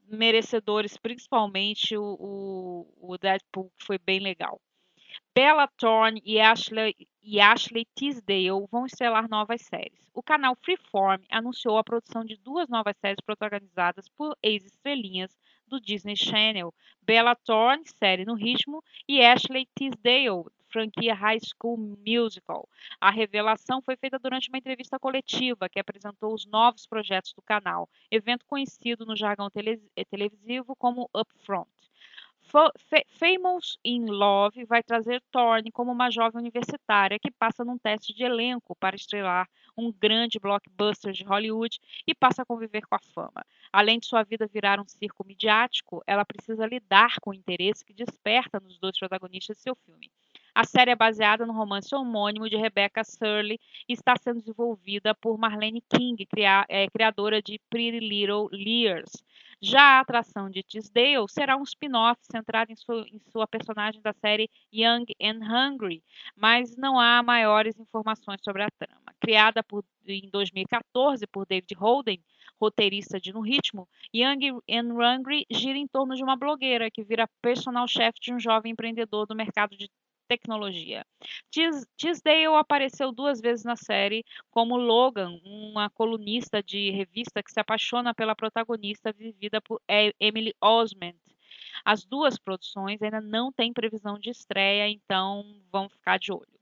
merecedores, principalmente o, o, o Deadpool, que foi bem legal. Bella Thorne e Ashley, e Ashley Tisdale vão estrelar novas séries. O canal Freeform anunciou a produção de duas novas séries protagonizadas por ex-estrelinhas do Disney Channel. Bella Thorne, série no ritmo, e Ashley Tisdale, franquia High School Musical. A revelação foi feita durante uma entrevista coletiva que apresentou os novos projetos do canal, evento conhecido no jargão televisivo como Upfront. Famous in Love vai trazer Thorne como uma jovem universitária que passa num teste de elenco para estrelar um grande blockbuster de Hollywood e passa a conviver com a fama. Além de sua vida virar um circo midiático, ela precisa lidar com o interesse que desperta nos dois protagonistas de seu filme. A série é baseada no romance homônimo de Rebecca Surley e está sendo desenvolvida por Marlene King, é, criadora de Pretty Little Liars. Já a atração de Tisdale será um spin-off centrado em sua, em sua, personagem da série Young and Hungry, mas não há maiores informações sobre a trama. Criada por, em 2014 por David Holden, roteirista de No Ritmo, Young and Hungry gira em torno de uma blogueira que vira personal chef de um jovem empreendedor do mercado de tecnologia. Tisdale apareceu duas vezes na série como Logan, uma colunista de revista que se apaixona pela protagonista vivida por Emily Osment. As duas produções ainda não têm previsão de estreia, então vamos ficar de olho.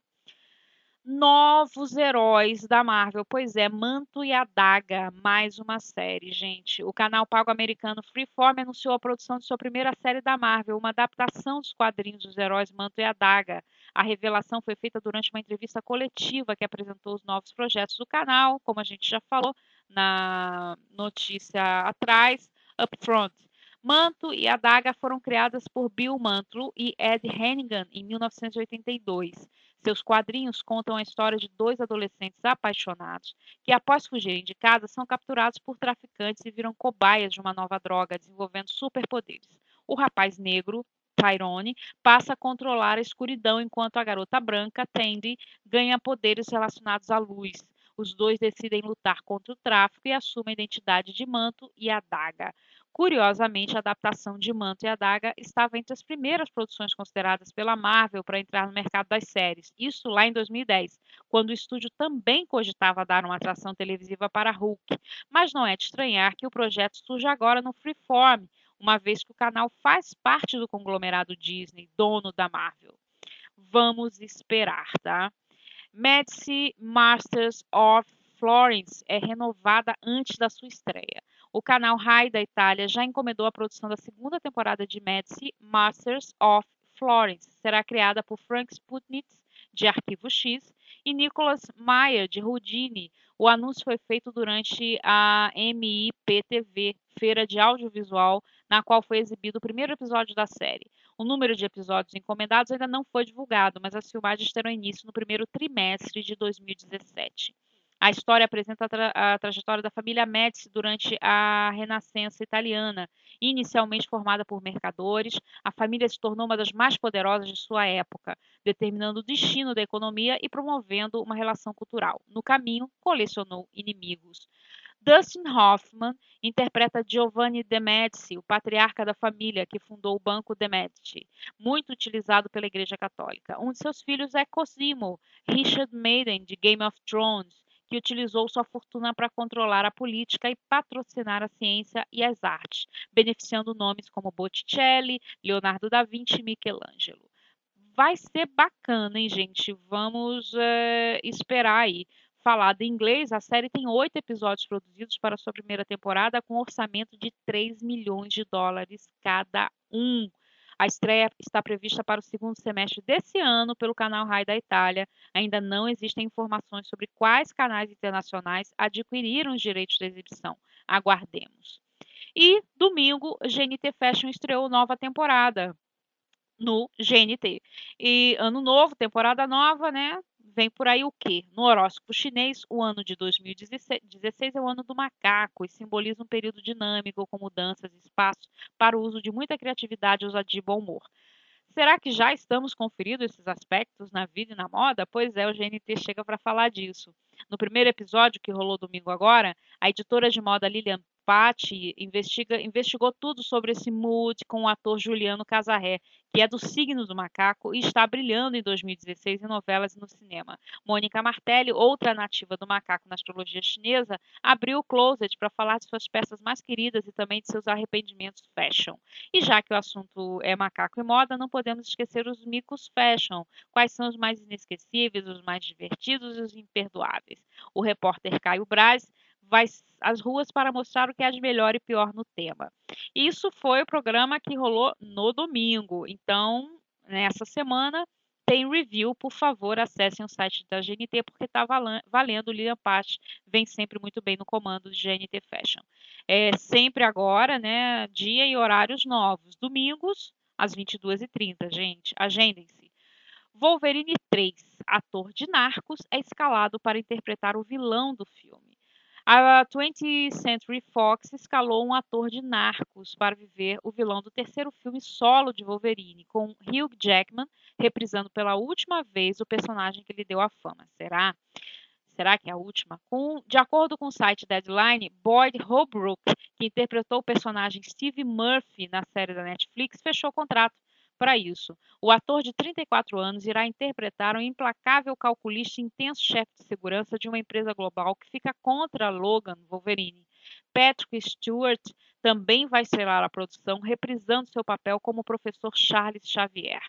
Novos heróis da Marvel. Pois é, Manto e Adaga, mais uma série, gente. O canal pago americano Freeform anunciou a produção de sua primeira série da Marvel, uma adaptação dos quadrinhos dos heróis Manto e Adaga. A revelação foi feita durante uma entrevista coletiva que apresentou os novos projetos do canal, como a gente já falou na notícia atrás, Upfront. Manto e Adaga foram criadas por Bill Mantlo e Ed Hannigan em 1982. Seus quadrinhos contam a história de dois adolescentes apaixonados que, após fugirem de casa, são capturados por traficantes e viram cobaias de uma nova droga, desenvolvendo superpoderes. O rapaz negro, Tyrone, passa a controlar a escuridão enquanto a garota branca, Tandy, ganha poderes relacionados à luz. Os dois decidem lutar contra o tráfico e assumem a identidade de Manto e Adaga. Curiosamente, a adaptação de Manto e Adaga estava entre as primeiras produções consideradas pela Marvel para entrar no mercado das séries. Isso lá em 2010, quando o estúdio também cogitava dar uma atração televisiva para Hulk. Mas não é de estranhar que o projeto surja agora no Freeform, uma vez que o canal faz parte do conglomerado Disney, dono da Marvel. Vamos esperar, tá? Medici Masters of Florence é renovada antes da sua estreia. O canal Rai da Itália já encomendou a produção da segunda temporada de Medici Masters of Florence. Será criada por Frank Sputnitz, de Arquivo X, e Nicholas Meyer, de Houdini. O anúncio foi feito durante a MIPTV, Feira de Audiovisual, na qual foi exibido o primeiro episódio da série. O número de episódios encomendados ainda não foi divulgado, mas as filmagens terão início no primeiro trimestre de 2017. A história apresenta a, tra a, trajetória da família Médici durante a Renascença italiana. Inicialmente formada por mercadores, a família se tornou uma das mais poderosas de sua época, determinando o destino da economia e promovendo uma relação cultural. No caminho, colecionou inimigos. Dustin Hoffman interpreta Giovanni de Medici, o patriarca da família que fundou o Banco de Medici, muito utilizado pela Igreja Católica. Um de seus filhos é Cosimo, Richard Madden, de Game of Thrones, que utilizou sua fortuna para controlar a política e patrocinar a ciência e as artes, beneficiando nomes como Botticelli, Leonardo da Vinci e Michelangelo. Vai ser bacana, hein, gente? Vamos é, esperar aí. Falada em inglês, a série tem oito episódios produzidos para sua primeira temporada, com um orçamento de 3 milhões de dólares cada um. A estreia está prevista para o segundo semestre desse ano pelo canal Rai da Itália. Ainda não existem informações sobre quais canais internacionais adquiriram os direitos de exibição. Aguardemos. E domingo, GNT Fashion estreou nova temporada no GNT. E ano novo, temporada nova, né? Vem por aí o quê? No horóscopo chinês, o ano de 2016 é o ano do macaco e simboliza um período dinâmico com mudanças e espaço para o uso de muita criatividade e ousadia e bom humor. Será que já estamos conferindo esses aspectos na vida e na moda? Pois é, o GNT chega para falar disso. No primeiro episódio, que rolou domingo agora, a editora de moda Lilian Patti investiga, investigou tudo sobre esse mood com o ator Juliano Casarré, que é do signo do macaco e está brilhando em 2016 em novelas e no cinema. Mônica Martelli, outra nativa do macaco na astrologia chinesa, abriu o closet para falar de suas peças mais queridas e também de seus arrependimentos fashion. E já que o assunto é macaco e moda, não podemos esquecer os micos fashion. Quais são os mais inesquecíveis, os mais divertidos e os imperdoáveis? O repórter Caio Braz vai às ruas para mostrar o que há de melhor e pior no tema. Isso foi o programa que rolou no domingo. Então, nessa semana tem review, por favor, acessem o site da GNT, porque está valendo. Lilian Patti vem sempre muito bem no comando de GNT Fashion. É sempre agora, né? Dia e horários novos. Domingos, às 22h30, gente. Agendem-se. Wolverine 3, ator de Narcos, é escalado para interpretar o vilão do filme. A 20th Century Fox escalou um ator de Narcos para viver o vilão do terceiro filme solo de Wolverine, com Hugh Jackman reprisando pela última vez o personagem que lhe deu a fama. Será? Será que é a última? Com, de acordo com o site Deadline, Boyd Holbrook, que interpretou o personagem Steve Murphy na série da Netflix, fechou o contrato para isso, o ator de 34 anos irá interpretar um implacável calculista e intenso chefe de segurança de uma empresa global que fica contra Logan Wolverine. Patrick Stewart também vai estrelar a produção, reprisando seu papel como o professor Charles Xavier.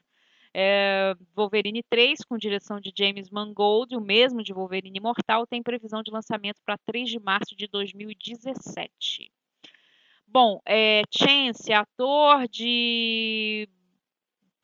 É, Wolverine 3, com direção de James Mangold, o mesmo de Wolverine Imortal, tem previsão de lançamento para 3 de março de 2017. Bom, é, Chance, ator de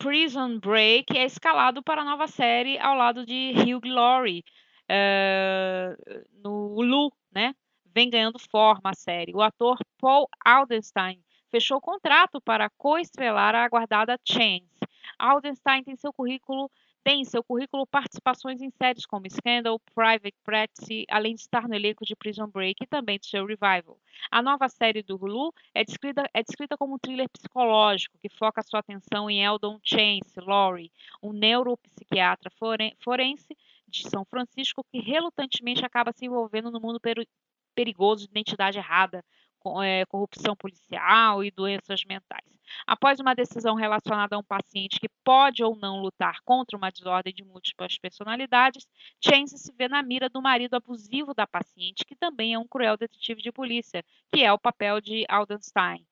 Prison Break, é escalado para a nova série ao lado de Hugh Laurie é, no Hulu, né? Vem ganhando forma a série. O ator Paul Aldenstein fechou contrato para co-estrelar a aguardada Chance. Aldenstein tem seu currículo tem em seu currículo participações em séries como Scandal, Private Practice, além de estar no elenco de Prison Break e também de seu Revival. A nova série do Hulu é descrita, é descrita como um thriller psicológico que foca sua atenção em Eldon Chance Laurie, um neuropsiquiatra forense de São Francisco que relutantemente acaba se envolvendo no mundo perigoso de identidade errada, é, corrupção policial e doenças mentais. Após uma decisão relacionada a um paciente que pode ou não lutar contra uma desordem de múltiplas personalidades, Chance se vê na mira do marido abusivo da paciente, que também é um cruel detetive de polícia, que é o papel de Aldenstein.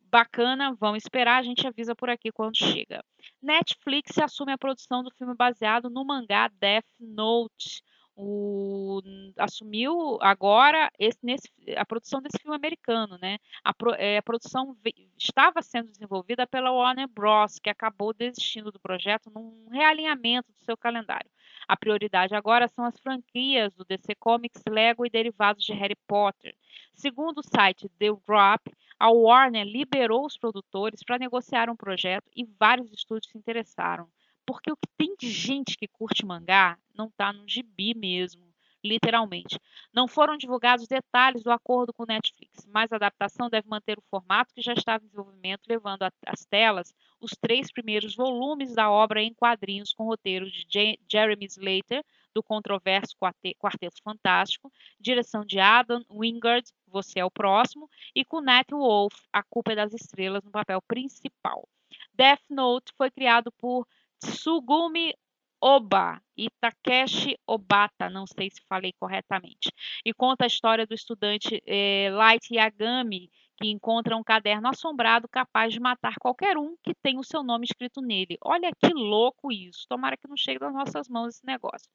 Bacana, vamos esperar, a gente avisa por aqui quando chega. Netflix assume a produção do filme baseado no mangá Death Note o, assumiu agora esse, nesse, a produção desse filme americano, né? A, é, a produção estava sendo desenvolvida pela Warner Bros, que acabou desistindo do projeto num realinhamento do seu calendário. A prioridade agora são as franquias do DC Comics, Lego e derivados de Harry Potter. Segundo o site The Drop, a Warner liberou os produtores para negociar um projeto e vários estúdios se interessaram. Porque o que tem de gente que curte mangá não está no gibi mesmo, literalmente. Não foram divulgados detalhes do acordo com o Netflix, mas a adaptação deve manter o formato que já estava em desenvolvimento, levando às telas os três primeiros volumes da obra em quadrinhos com roteiro de Jeremy Slater, do controverso Quarteto Fantástico, direção de Adam Wingard, Você é o Próximo, e com Nat Wolff, A Culpa é das Estrelas, no papel principal. Death Note foi criado por Tsugumi Oba e Takeshi Obata, não sei se falei corretamente, e conta a história do estudante eh, Light Yagami, que encontra um caderno assombrado capaz de matar qualquer um que tem o seu nome escrito nele. Olha que louco isso. Tomara que não chegue das nossas mãos esse negócio.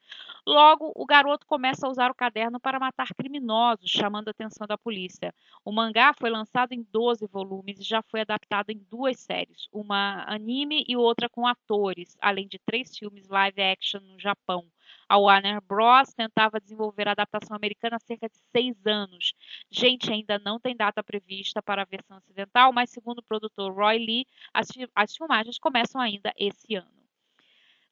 Logo, o garoto começa a usar o caderno para matar criminosos, chamando a atenção da polícia. O mangá foi lançado em 12 volumes e já foi adaptado em duas séries, uma anime e outra com atores, além de três filmes live action no Japão. A Warner Bros. tentava desenvolver a adaptação americana há cerca de seis anos. Gente, ainda não tem data prevista para a versão ocidental, mas segundo o produtor Roy Lee, as, as filmagens começam ainda esse ano.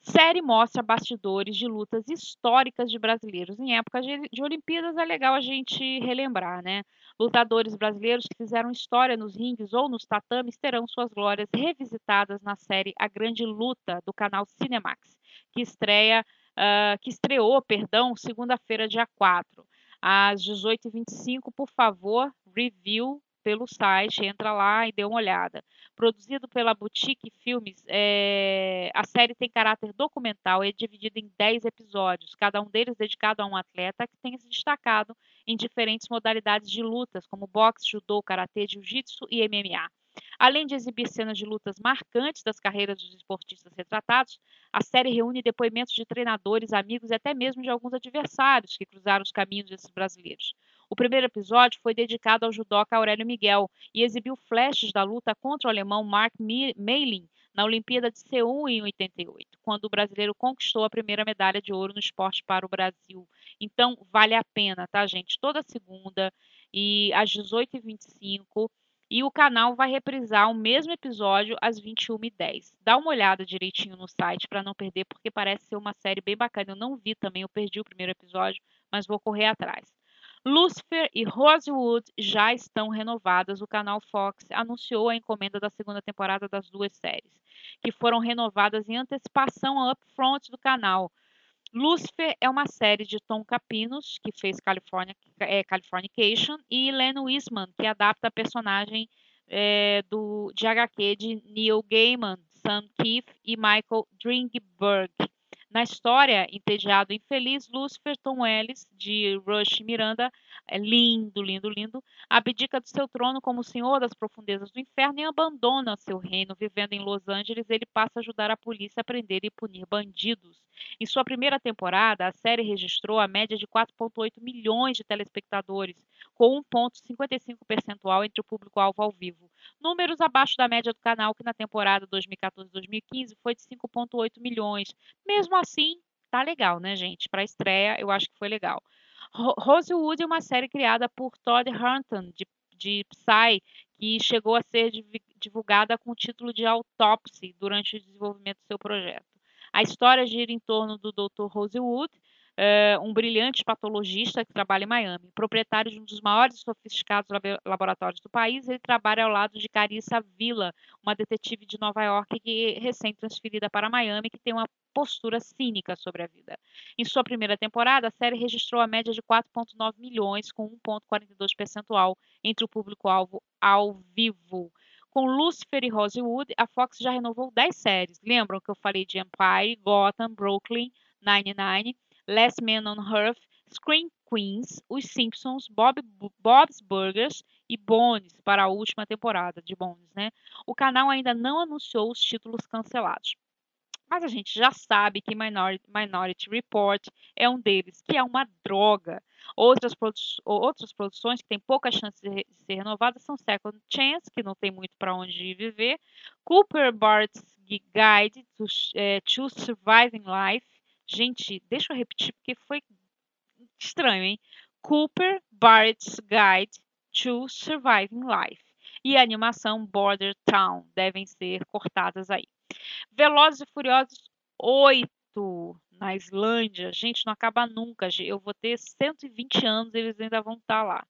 Série mostra bastidores de lutas históricas de brasileiros. Em época de, de, Olimpíadas é legal a gente relembrar, né? Lutadores brasileiros que fizeram história nos ringues ou nos tatames terão suas glórias revisitadas na série A Grande Luta do canal Cinemax, que estreia uh, que estreou, perdão, segunda-feira, dia 4, às 18h25. Por favor, review pelo site, entra lá e dê uma olhada. Produzido pela Boutique Filmes, é, a série tem caráter documental e é dividida em 10 episódios, cada um deles dedicado a um atleta que tenha se destacado em diferentes modalidades de lutas, como boxe, judô, karatê, jiu-jitsu e MMA. Além de exibir cenas de lutas marcantes das carreiras dos esportistas retratados, a série reúne depoimentos de treinadores, amigos e até mesmo de alguns adversários que cruzaram os caminhos desses brasileiros. O primeiro episódio foi dedicado ao judoca Aurélio Miguel e exibiu flashes da luta contra o alemão Mark Meilin na Olimpíada de Seul em 88, quando o brasileiro conquistou a primeira medalha de ouro no esporte para o Brasil. Então, vale a pena, tá, gente? Toda segunda e às 18h25 e o canal vai reprisar o mesmo episódio às 21h10. Dá uma olhada direitinho no site para não perder, porque parece ser uma série bem bacana. Eu não vi também, eu perdi o primeiro episódio, mas vou correr atrás. Lucifer e Rosewood já estão renovadas. O canal Fox anunciou a encomenda da segunda temporada das duas séries, que foram renovadas em antecipação ao upfront do canal. Lucifer é uma série de Tom Capinos, que fez California, é, Californication, e Len Wiseman, que adapta a personagem é, do, de HQ de Neil Gaiman, Sam Keith e Michael Dringberg. Na história, entediado e infeliz, Lucifer Tom Ellis, de Rush Miranda, é lindo, lindo, lindo, abdica do seu trono como senhor das profundezas do inferno e abandona seu reino. Vivendo em Los Angeles, ele passa a ajudar a polícia a prender e punir bandidos. Em sua primeira temporada, a série registrou a média de 4,8 milhões de telespectadores, com 1,55 percentual entre o público-alvo ao vivo. Números abaixo da média do canal, que na temporada 2014-2015 foi de 5,8 milhões. Mesmo assim, tá legal, né, gente? Para estreia, eu acho que foi legal. Rosewood é uma série criada por Todd Hunton, de, de Psy, que chegou a ser divulgada com o título de Autopsy durante o desenvolvimento do seu projeto. A história gira em torno do Dr. Rosewood, uh, um brilhante patologista que trabalha em Miami. Proprietário de um dos maiores e sofisticados laboratórios do país, ele trabalha ao lado de Carissa Villa, uma detetive de Nova York que recém-transferida para Miami, que tem uma postura cínica sobre a vida. Em sua primeira temporada, a série registrou a média de 4,9 milhões, com 1,42 percentual entre o público-alvo ao vivo. Com Lucifer e Rosewood, a Fox já renovou 10 séries. Lembram que eu falei de Empire, Gotham, Brooklyn, Nine-Nine Last Man on Earth, Scream Queens, Os Simpsons, Bob, Bob's Burgers e Bones para a última temporada de Bones, né? O canal ainda não anunciou os títulos cancelados. Mas a gente já sabe que Minority, Report é um deles, que é uma droga. Outras, produ outras produções que têm pouca chance de, de, ser renovadas são Second Chance, que não tem muito para onde viver, Cooper Bart's Guide to, é, to Surviving Life, Gente, deixa eu repetir porque foi estranho, hein? Cooper Barrett's Guide to Surviving Life e a animação Border Town devem ser cortadas aí. Velozes e Furiosos 8 na Islândia. Gente, não acaba nunca. Eu vou ter 120 anos e eles ainda vão estar lá.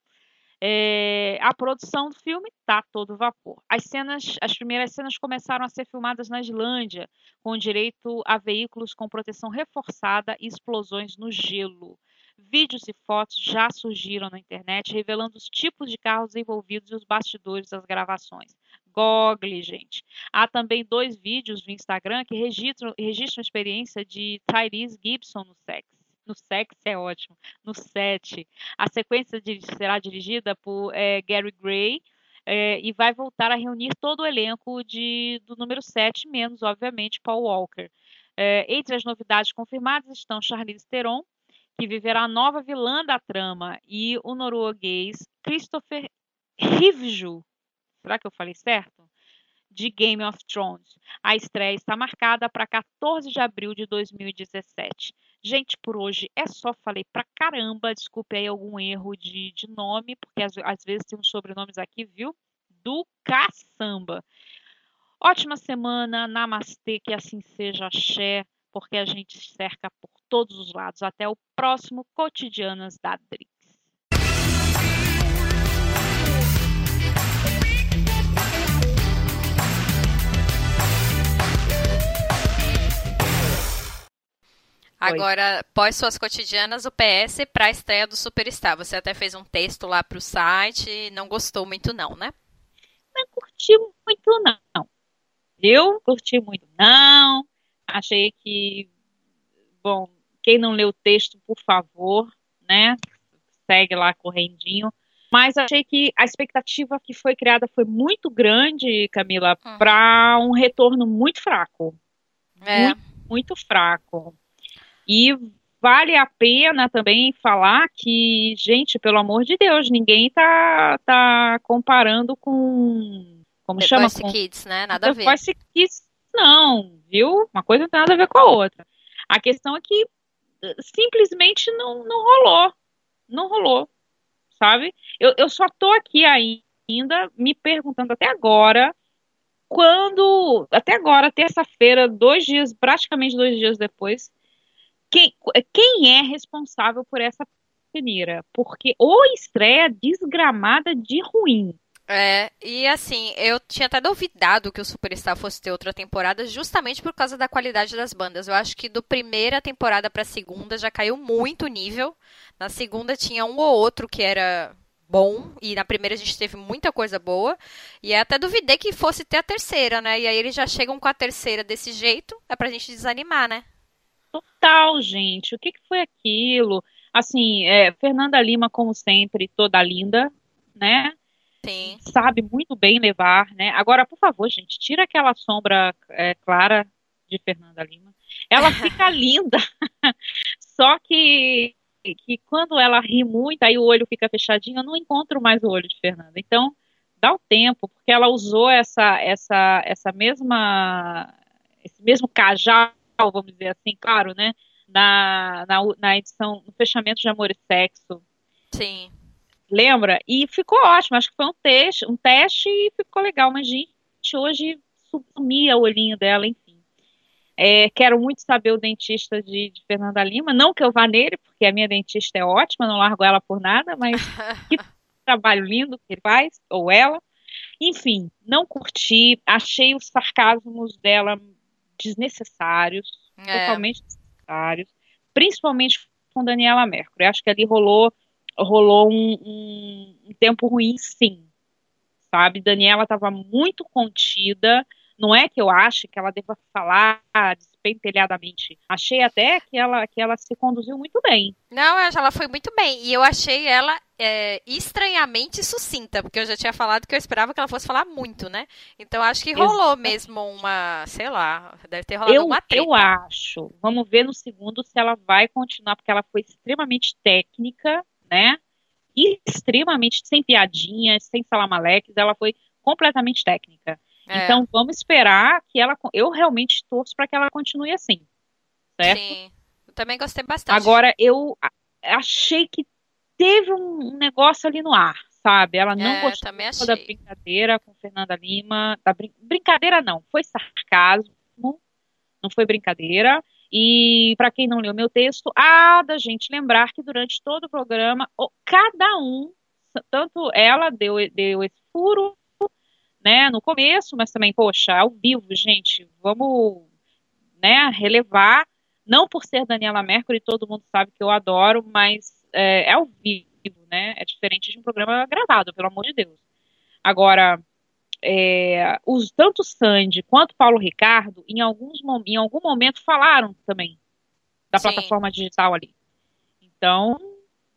É, a produção do filme está todo vapor. As cenas, as primeiras cenas começaram a ser filmadas na Islândia, com direito a veículos com proteção reforçada e explosões no gelo. Vídeos e fotos já surgiram na internet revelando os tipos de carros envolvidos e os bastidores das gravações. Google, gente. Há também dois vídeos no Instagram que registram, registram a experiência de Tyrese Gibson no sexo no sexo é ótimo, no set. A sequência de, será dirigida por é, Gary Gray é, e vai voltar a reunir todo o elenco de, do número 7, menos, obviamente, Paul Walker. É, entre as novidades confirmadas estão Charlize Theron, que viverá a nova vilã da trama, e o norueguês Christopher Rivju. Será que eu falei certo? De Game of Thrones. A estreia está marcada para 14 de abril de 2017. Gente, por hoje é só. Falei pra caramba. Desculpe aí algum erro de, de nome, porque às, às vezes tem uns sobrenomes aqui, viu? Do caçamba. Ótima semana. Namastê, que assim seja, axé, porque a gente cerca por todos os lados. Até o próximo Cotidianas da Dri. Agora, pós suas cotidianas, o PS para a estreia do Superstar. Você até fez um texto lá para o site, não gostou muito não, né? Não curti muito não. Eu curti muito não. Achei que, bom, quem não leu o texto, por favor, né? Segue lá correndinho. Mas achei que a expectativa que foi criada foi muito grande, Camila, hum. para um retorno muito fraco. É. Muito, muito fraco. E vale a pena também falar que, gente, pelo amor de Deus, ninguém tá, tá comparando com. Como The chama? Voice com, Kids, né? Nada a ver. Voice Kids, não, viu? Uma coisa não tem nada a ver com a outra. A questão é que eh, simplesmente não, não rolou. Não rolou. Sabe? Eu, eu só tô aqui ainda me perguntando até agora quando, até agora, terça-feira, dois dias, praticamente dois dias depois, quem, quem é responsável por essa peneira? Porque ou estreia desgramada de ruim. É, e assim, eu tinha até duvidado que o Superstar fosse ter outra temporada, justamente por causa da qualidade das bandas. Eu acho que do primeira temporada pra segunda já caiu muito o nível. Na segunda tinha um ou outro que era bom, e na primeira a gente teve muita coisa boa. E até duvidei que fosse ter a terceira, né? E aí eles já chegam com a terceira desse jeito, é pra gente desanimar, né? Total, gente. O que, que foi aquilo? Assim, é, Fernanda Lima, como sempre, toda linda, né? Sim. Sabe muito bem levar, né? Agora, por favor, gente, tira aquela sombra é, clara de Fernanda Lima. Ela (laughs) fica linda. Só que, que quando ela ri muito, aí o olho fica fechadinho, eu não encontro mais o olho de Fernanda. Então, dá o tempo, porque ela usou essa, essa, essa mesma, esse mesmo cajal, vamos dizer assim, claro, né? Na, na, na edição, no fechamento de Amor e Sexo. Sim. Lembra? E ficou ótimo, acho que foi um teste, um teste e ficou legal, mas gente, hoje sumia o olhinho dela, enfim. É, quero muito saber o dentista de, de, Fernanda Lima. Não que eu vá nele, porque a minha dentista é ótima, não largo ela por nada, mas (laughs) que trabalho lindo que ele faz, ou ela. Enfim, não curti, achei os sarcasmos dela desnecessários, é. totalmente desnecessários, principalmente com Daniela Mercury. Acho que ali rolou, rolou um, um, um tempo ruim, sim. Sabe? Daniela estava muito contida não é que eu ache que ela deva falar despentelhadamente. Achei até que ela, que ela se conduziu muito bem. Não, ela foi muito bem. E eu achei ela é, estranhamente sucinta, porque eu já tinha falado que eu esperava que ela fosse falar muito, né? Então acho que rolou Exatamente. mesmo uma, sei lá, deve ter rolado eu, uma treta. Eu acho. Vamos ver no segundo se ela vai continuar, porque ela foi extremamente técnica, né? Extremamente sem piadinhas, sem salamaleques, ela foi completamente técnica. É. Então vamos esperar que ela. Eu realmente torço para que ela continue assim. Certo? Sim. Eu também gostei bastante. Agora, eu achei que teve um negócio ali no ar, sabe? Ela não é, gostou da brincadeira com Fernanda Lima. Da brin... Brincadeira não, foi sarcasmo, não foi brincadeira. E para quem não leu meu texto, há da gente lembrar que durante todo o programa, cada um, tanto ela deu, deu esse furo né, no começo, mas também, poxa, ao vivo, gente, vamos, né, relevar, não por ser Daniela Mercury, todo mundo sabe que eu adoro, mas é, é ao vivo, né, é diferente de um programa gravado, pelo amor de Deus. Agora, é, os, tanto Sandy quanto Paulo Ricardo, em, alguns, em algum momento, falaram também da Sim. plataforma digital ali. Então,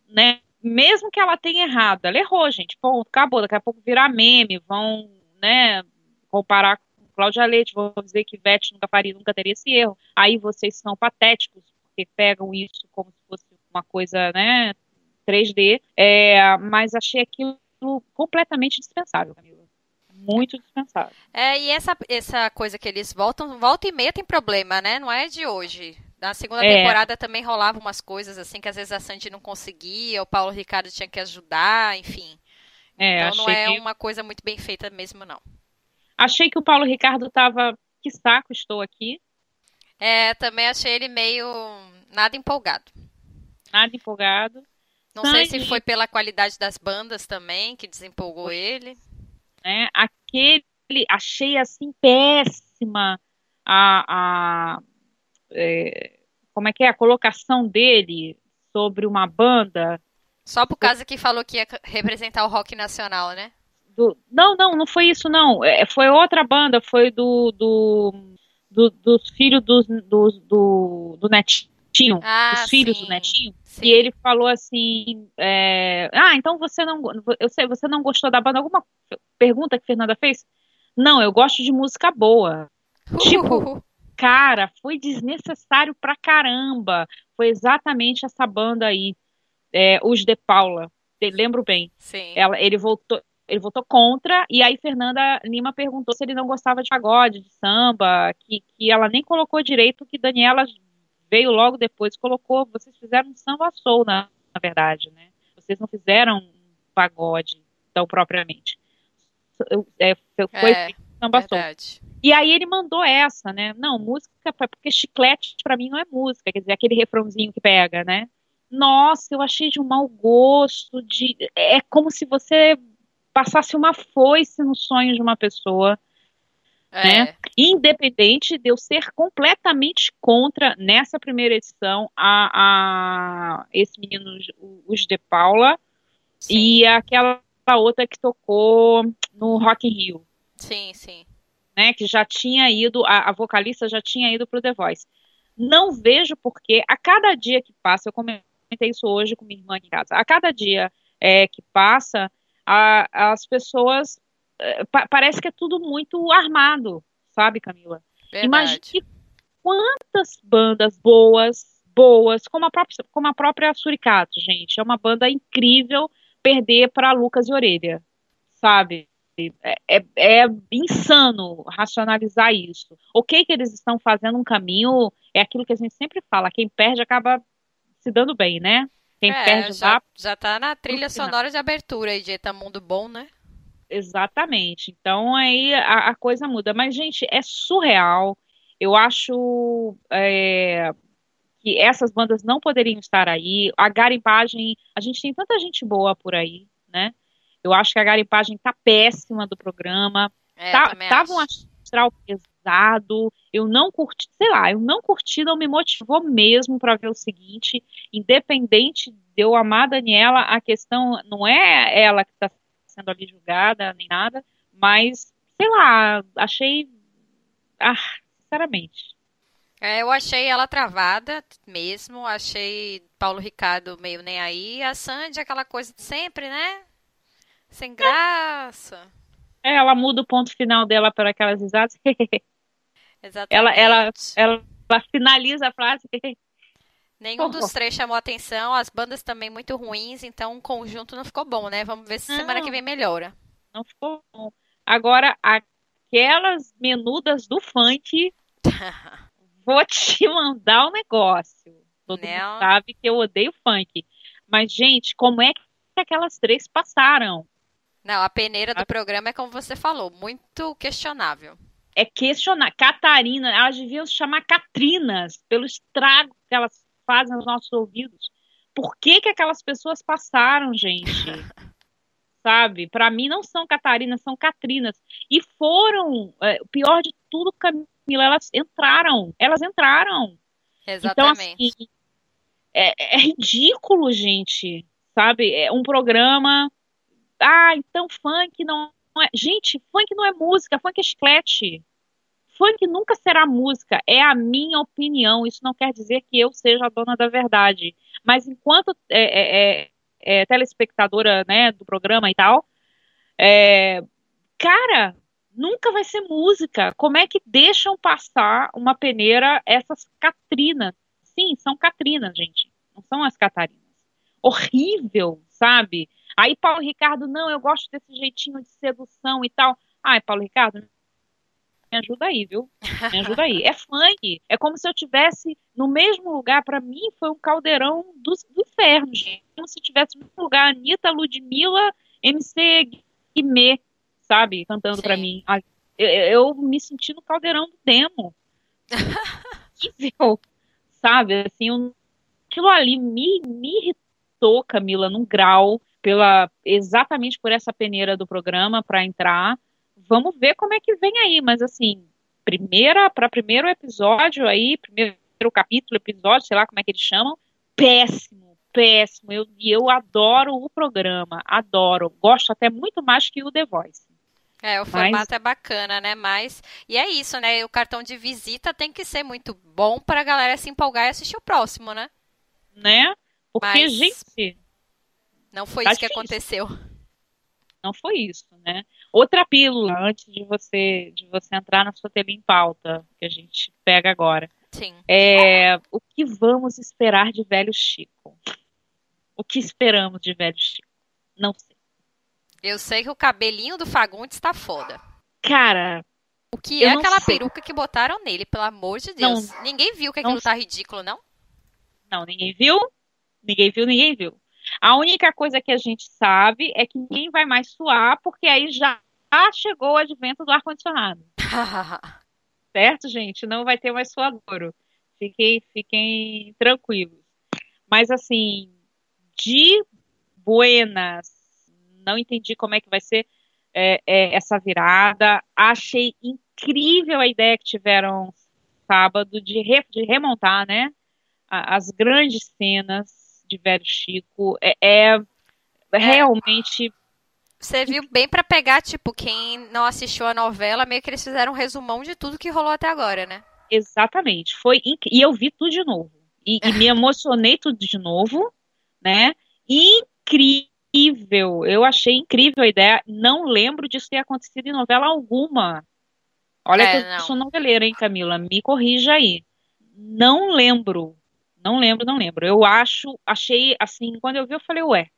né, mesmo que ela tenha errado, ela errou, gente, ponto, acabou, daqui a pouco virar meme, vão né, comparar com Cláudia Leite, vou dizer que Vete nunca faria, nunca teria esse erro. Aí vocês são patéticos, porque pegam isso como se fosse uma coisa, né, 3D. É, mas achei aquilo completamente dispensável, Camila. Muito dispensável. É, e essa, essa coisa que eles voltam, volta e meia tem problema, né? Não é de hoje. Na segunda é. temporada também rolava umas coisas assim que às vezes a Sandy não conseguia, o Paulo Ricardo tinha que ajudar, enfim. É, então não é que... uma coisa muito bem feita mesmo, não. Achei que o Paulo Ricardo estava. Que saco estou aqui. É, também achei ele meio. nada empolgado. Nada empolgado. Não Sandy... sei se foi pela qualidade das bandas também que desempolgou ele. É, aquele. Achei assim péssima a. a é, como é que é? A colocação dele sobre uma banda só por causa que falou que ia representar o rock nacional, né? Do, não, não, não foi isso, não. É, foi outra banda, foi do, do, do dos filhos do, do, do, do Netinho. Ah, dos filhos sim, do Netinho. Sim. E ele falou assim: é, Ah, então você não. Eu sei, você não gostou da banda? Alguma pergunta que Fernanda fez? Não, eu gosto de música boa. Uh. (laughs) Tipo, cara, foi desnecessário pra caramba. Foi exatamente essa banda aí é, os de Paula, lembro bem. Sim. Ela, ele voltou, ele votou contra, e aí Fernanda Lima perguntou se ele não gostava de pagode, de samba, que, que ela nem colocou direito, que Daniela veio logo depois, colocou, vocês fizeram um samba soul, na, na verdade, né? Vocês não fizeram um pagode tão propriamente. É, foi é, samba verdade. soul. E aí ele mandou essa, né? Não, música, porque chiclete para mim não é música, quer dizer, aquele refrãozinho que pega, né? Nossa, eu achei de um mau gosto, de é como se você passasse uma foice no sonho de uma pessoa. É. Né? Independente de eu ser completamente contra, nessa primeira edição, a, a esse menino, os de Paula, sim. e aquela outra que tocou no Rock in Rio. Sim, sim. Né, que já tinha ido, a, a vocalista já tinha ido pro The Voice. Não vejo porque a cada dia que passa, eu comentei isso hoje com minha irmã em casa, a cada dia é, que passa, a, as pessoas. É, pa, parece que é tudo muito armado, sabe, Camila? Verdade. Imagine quantas bandas boas, boas, como a própria, como a própria Suricato, gente. É uma banda incrível perder para Lucas e Orelha, sabe? É, é, é, insano racionalizar isso. Ok que eles estão fazendo um caminho, é aquilo que a gente sempre fala, quem perde acaba se dando bem, né? Quem é, perde já, lá, já tá na trilha sonora de abertura aí de Eta Mundo Bom, né? Exatamente. Então aí a, a coisa muda. Mas, gente, é surreal. Eu acho é, que essas bandas não poderiam estar aí. A garimpagem, a gente tem tanta gente boa por aí, né? Eu acho que a garimpagem tá péssima do programa. É, tá, tava um acho. astral pesado. Eu não curti, sei lá, eu não curti, não me motivou mesmo para ver o seguinte. Independente de eu amar a Daniela, a questão não é ela que está sendo ali julgada nem nada, mas sei lá, achei. Ah, sinceramente. É, eu achei ela travada mesmo, achei Paulo Ricardo meio nem aí, a Sandy aquela coisa de sempre, né? Sem graça. É, ela muda o ponto final dela para aquelas risadas. Exatamente. (laughs) ela, ela, ela, ela finaliza a frase. (laughs) Nenhum dos três chamou atenção, as bandas também muito ruins, então o conjunto não ficou bom, né? Vamos ver se semana Não. que vem melhora. Não ficou bom. Agora, aquelas menudas do funk, (laughs) vou te mandar um negócio. Todo Né? mundo sabe que eu odeio funk. Mas, gente, como é que aquelas três passaram? Não, a peneira Ah. do programa é como você falou, muito questionável. É questionar. Catarina, elas deviam se chamar Catrinas, pelo estrago que elas fazem nos nossos ouvidos. Por que, que aquelas pessoas passaram, gente? (laughs) Sabe? Para mim não são Catarinas, são Catrinas. E foram, é, o pior de tudo, Camila, elas entraram. Elas entraram. Então, Exatamente. assim, é, é ridículo, gente. Sabe? É um programa. Ah, então funk não é. Gente, funk não é música, funk é chiclete. Funk nunca será música, é a minha opinião. Isso não quer dizer que eu seja a dona da verdade. Mas enquanto é, é, é, é, telespectadora né, do programa e tal, é, cara, nunca vai ser música. Como é que deixam passar uma peneira essas Catrinas? Sim, são Catrinas, gente. Não são as Catarinas. Horrível, sabe? Aí Paulo Ricardo, não, eu gosto desse jeitinho de sedução e tal. Ai, Paulo Ricardo, me ajuda aí, viu? Me ajuda aí. É funk. É como se eu tivesse no mesmo lugar. Pra mim foi um caldeirão do, do inferno, gente. Como se eu tivesse no mesmo lugar Anitta, Ludmilla, MC Guimê, sabe? Cantando pra Sim. mim. Eu, eu me senti no caldeirão do demo. Horrível, sabe? Assim, eu- aquilo ali me, me irritou, Camila, num grau, pela, exatamente por essa peneira do programa pra entrar. Vamos ver como é que vem aí, mas assim, primeira para primeiro episódio aí, primeiro capítulo, episódio, sei lá como é que eles chamam, péssimo, péssimo. Eu, e eu adoro o programa, adoro. Gosto até muito mais que o The Voice. É, o formato é bacana, né? Mas. E é isso, né? O cartão de visita tem que ser muito bom pra galera se empolgar e assistir o próximo, né? Né? Porque, Mas- gente, Não foi Tá isso que difícil. aconteceu. não foi isso, né? Outra pílula antes de você de você entrar na sua TV em pauta, que a gente pega agora. Sim. É, o que vamos esperar de velho Chico? O que esperamos de velho Chico? Não sei. Eu sei que o cabelinho do Fagundes tá foda. Cara, O que é não aquela sei. peruca que botaram nele, pelo amor de Não. Deus? Ninguém viu que Não aquilo tá ridículo, não? não, ninguém viu? Ninguém viu, ninguém viu. A única coisa que a gente sabe é que ninguém vai mais suar, porque aí já chegou o advento do ar-condicionado. (laughs) certo, gente? Não vai ter mais suadouro. Fiquem, fiquem tranquilos. Mas assim, de buenas, não entendi como é que vai ser é, é, essa virada. Achei incrível a ideia que tiveram sábado de, re- de remontar, né? As grandes cenas de Velho Chico. É, é realmente Serviu bem pra pegar, tipo, quem não assistiu a novela, meio que eles fizeram um resumão de tudo que rolou até agora, né? Exatamente. Foi inc... E eu vi tudo de novo. E, e me (laughs) emocionei tudo de novo, né? Incrível. Eu achei incrível a ideia. Não lembro disso ter acontecido em novela alguma. Olha É, que eu não. sou noveleira, hein, Camila? Me corrija aí. Não lembro. Não lembro, não lembro. Eu acho, achei assim, quando eu vi, eu falei, ué.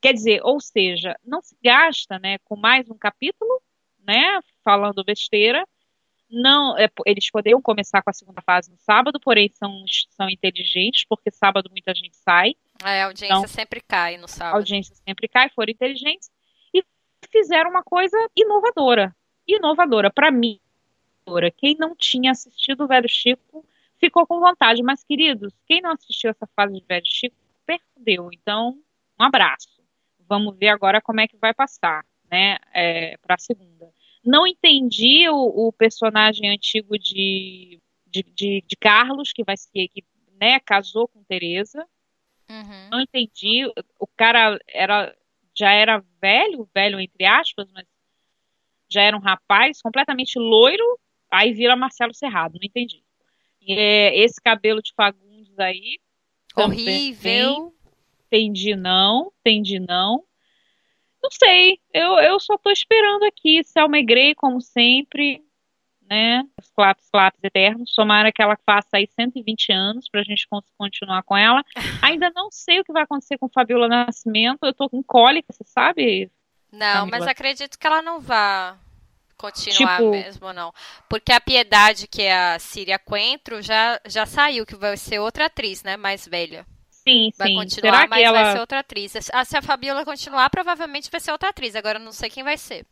Quer dizer, ou seja, não se gasta, né, com mais um capítulo, né, falando besteira. Não, é, eles poderiam começar com a segunda fase no sábado, porém são, são inteligentes, porque sábado muita gente sai, É, a audiência Então, sempre cai no a sábado. audiência sempre cai, foram inteligentes e fizeram uma coisa inovadora. Inovadora, para mim. Quem não tinha assistido o Velho Chico ficou com vontade, mas queridos, quem não assistiu essa fase de Velho Chico perdeu. Então, um abraço. Vamos ver agora como é que vai passar, né, é, para a segunda. Não entendi o, o personagem antigo de, de, de, de Carlos, que vai ser que né, casou com Teresa Uhum. não entendi. O cara era já era velho, velho entre aspas, mas já era um rapaz completamente loiro, aí vira Marcelo Serrado, não entendi. E, é, esse cabelo de Fagundes aí, Horrível. entendi não, entendi não. Não sei, eu, eu só tô esperando aqui, Selma Grey, como sempre, né? Os claps, claps eternos. Tomara que ela faça aí 120 anos pra gente continuar com ela. (laughs) Ainda não sei o que vai acontecer com Fabiola Nascimento. Eu tô com cólica, você sabe? Não, mas Camila. acredito que ela não vá continuar Tipo- mesmo, não. Porque a Piedade, que é a Síria Coentro, já, já saiu, que vai ser outra atriz, né? Mais velha. Sim, Vai sim. continuar, Será mas ela. vai ser outra atriz. Ah, se a Fabiola continuar, provavelmente vai ser outra atriz. Agora eu não sei quem vai ser.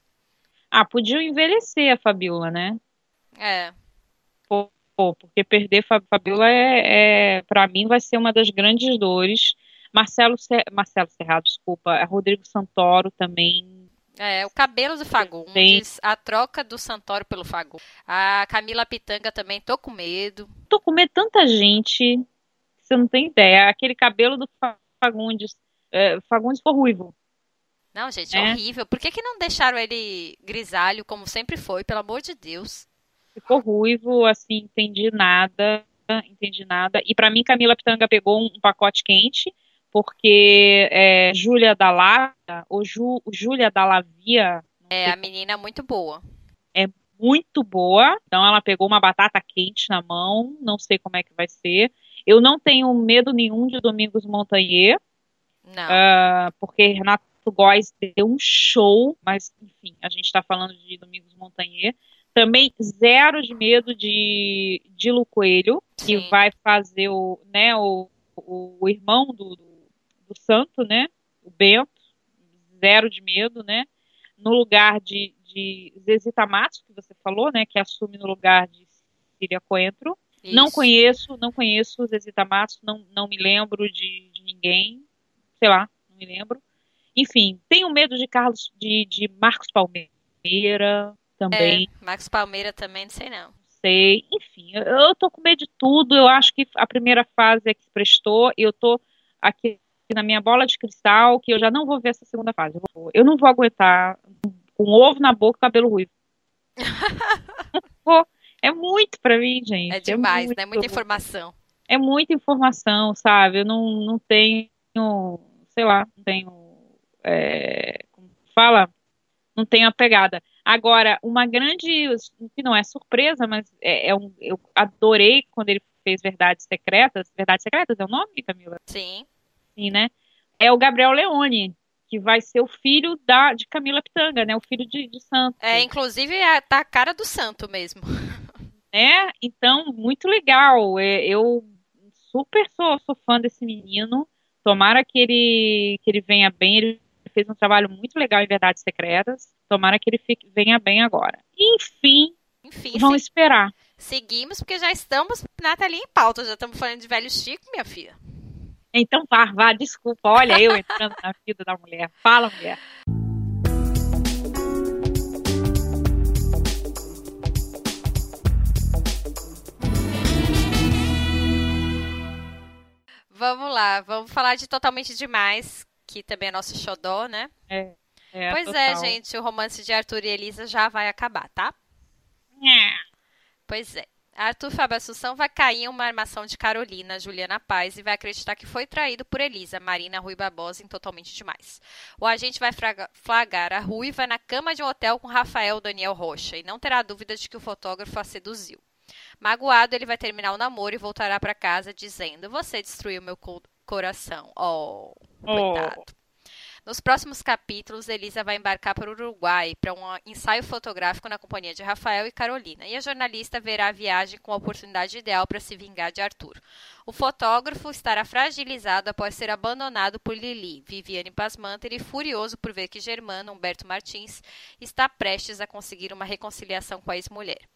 Ah, podiam envelhecer a Fabiola, né? É. Pô, porque perder Fa- Fabiola é, é para mim vai ser uma das grandes dores. Marcelo, Ser... Marcelo Serrado, desculpa, Rodrigo Santoro também. É, o cabelo do Fagundes, a troca do Santoro pelo Fagundes. A Camila Pitanga também, tô com medo. Tô com medo de tanta gente, você não tem ideia. Aquele cabelo do Fa- Fagundes, é, Fagundes foi ruivo. Não, gente, É. horrível. Por que que não deixaram ele grisalho, como sempre foi, pelo amor de Deus? Ficou ruivo, assim, entendi nada, entendi nada. E pra mim, Camila Pitanga pegou um pacote quente, porque é, Júlia Dallavia, ou Ju, Júlia Dallavia, não É, a menina muito boa. muito boa. Então ela pegou uma batata quente na mão, não sei como é que vai ser. Eu não tenho medo nenhum de Domingos Montanher, Não. ah, porque Renato Góes deu um show, mas enfim, a gente está falando de Domingos Montanher. Também zero de medo de Dilo Coelho, que Sim. vai fazer o, né, o, o, o irmão do, do, do santo, né, o Bento, zero de medo, né, no lugar de, de Zezita Matos, que você falou, né, que assume no lugar de Síria Coentro. Não Isso. conheço, não conheço Zezita Matos, não, não me lembro de, de ninguém, sei lá, não me lembro. Enfim, tenho medo de Carlos, de, de Marcos Palmeira também, É, Max Palmeira também, não sei não. sei. Enfim, eu, eu tô com medo de tudo. Eu acho que a primeira fase é que prestou. Eu tô aqui na minha bola de cristal que eu já não vou ver essa segunda fase. Eu, não vou aguentar com ovo na boca e cabelo ruivo. (laughs) É muito pra mim, gente. É demais, muito. né? Muita informação. É muita informação, sabe? Eu não, não tenho, sei lá, não tenho, é, como fala, não tenho a pegada. Agora, uma grande, que não é surpresa, mas é, é um, eu adorei quando ele fez Verdades Secretas. Verdades Secretas é o nome, Camila? Sim. Sim, né? É o Gabriel Leone, que vai ser o filho da, de Camila Pitanga, né? O filho de, de Santos. É, inclusive, é- tá a cara do santo mesmo. né? (laughs) Então, muito legal. É, Eu super sou, sou fã desse menino. Tomara que ele, que ele venha bem. Ele fez um trabalho muito legal em Verdades Secretas. Tomara que ele fique- venha bem agora. Enfim, Enfim, vamos se- esperar. seguimos, porque já estamos na telinha em pauta. Já estamos falando de velho Chico, minha filha. Então, vá, vá, desculpa. Olha, eu entrando na vida da mulher. Fala, mulher. Vamos lá, vamos falar de Totalmente Demais, que também é nosso xodó, né? É, é, pois é, total. gente, o romance de Arthur e Elisa já vai acabar, tá? Nhá. Pois é. Arthur Fábio Assunção vai cair em uma armação de Carolina, Juliana Paz, e vai acreditar que foi traído por Elisa, Marina Rui Barbosa, em Totalmente Demais. O agente vai flagrar a Ruiva na cama de um hotel com Rafael Daniel Rocha, e não terá dúvida de que o fotógrafo a seduziu. Magoado, ele vai terminar o namoro e voltará para casa dizendo: Você destruiu meu co coração. Oh, coitado. Nos próximos capítulos, Elisa vai embarcar para o Uruguai para um ensaio fotográfico na companhia de Rafael e Carolina, e a jornalista verá a viagem como a oportunidade ideal para se vingar de Arthur. O fotógrafo estará fragilizado após ser abandonado por Lili, Viviane Pasmanter, e furioso por ver que Germano, Humberto Martins, está prestes a conseguir uma reconciliação com a ex-mulher.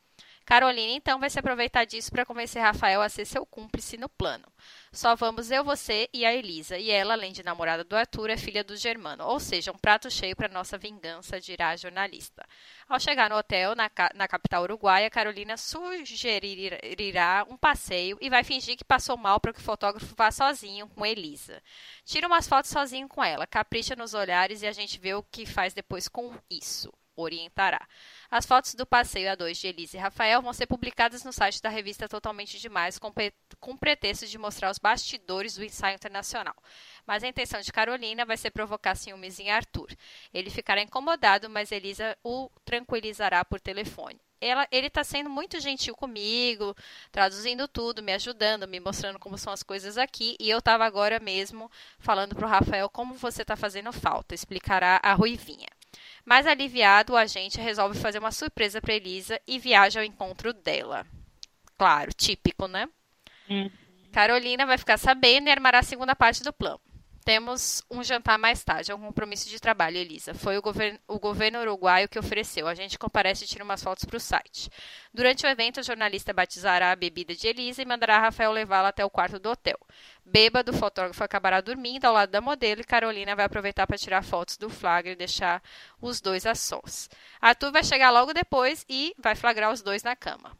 Carolina, então, vai se aproveitar disso para convencer Rafael a ser seu cúmplice no plano. Só vamos eu, você e a Elisa. E ela, além de namorada do Arthur, é filha do Germano. Ou seja, um prato cheio para nossa vingança, dirá a jornalista. Ao chegar no hotel, na, na capital uruguaia, Carolina sugerirá um passeio e vai fingir que passou mal para que o fotógrafo vá sozinho com Elisa. Tira umas fotos sozinho com ela, capricha nos olhares e a gente vê o que faz depois com isso orientará. As fotos do passeio a dois de Elise e Rafael vão ser publicadas no site da revista Totalmente Demais, com, com pretexto de mostrar os bastidores do ensaio internacional. Mas a intenção de Carolina vai ser provocar ciúmes em Arthur. Ele ficará incomodado, mas Elisa o tranquilizará por telefone. Ela, ele está sendo muito gentil comigo, traduzindo tudo, me ajudando, me mostrando como são as coisas aqui. E eu estava agora mesmo falando para o Rafael como você está fazendo falta, explicará a Ruivinha. Mais aliviado, o agente resolve fazer uma surpresa para Elisa e viaja ao encontro dela. Claro, típico, né? Uhum. Carolina vai ficar sabendo e armará a segunda parte do plano. Temos um jantar mais tarde, é um compromisso de trabalho, Elisa. Foi o governo, o governo uruguaio que ofereceu. A gente comparece e tira umas fotos para o site. Durante o evento, a jornalista batizará a bebida de Elisa e mandará Rafael levá-la até o quarto do hotel. Bêbado, o fotógrafo acabará dormindo ao lado da modelo e Carolina vai aproveitar para tirar fotos do flagra e deixar os dois a sós. Arthur vai chegar logo depois e vai flagrar os dois na cama.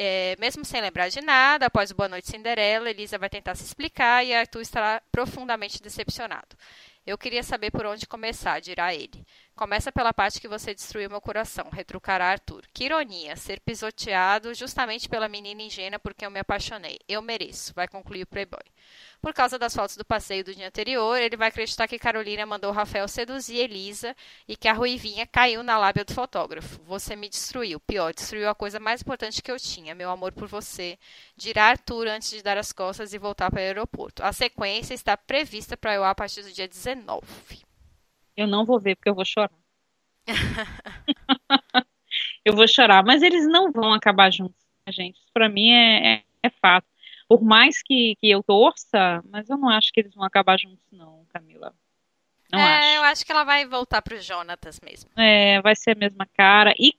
É, mesmo sem lembrar de nada, após o Boa Noite Cinderela, Elisa vai tentar se explicar e Arthur estará profundamente decepcionado. Eu queria saber por onde começar, dirá ele. Começa pela parte que você destruiu meu coração, retrucará Arthur. Que ironia, ser pisoteado justamente pela menina ingênua porque eu me apaixonei. Eu mereço, vai concluir o Playboy. Por causa das fotos do passeio do dia anterior, ele vai acreditar que Carolina mandou Rafael seduzir Elisa e que a ruivinha caiu na lábia do fotógrafo. Você me destruiu. Pior, destruiu a coisa mais importante que eu tinha, meu amor por você. Dirá Arthur antes de dar as costas e voltar para o aeroporto. A sequência está prevista para eu a partir do dia 19. Eu não vou ver porque eu vou chorar. (laughs) eu vou chorar, mas eles não vão acabar juntos, né, gente. Isso para mim é, é, é fato por mais que, que eu torça, mas eu não acho que eles vão acabar juntos, não, Camila. Não é, acho. eu acho que ela vai voltar pro Jonatas mesmo. É, vai ser a mesma cara. E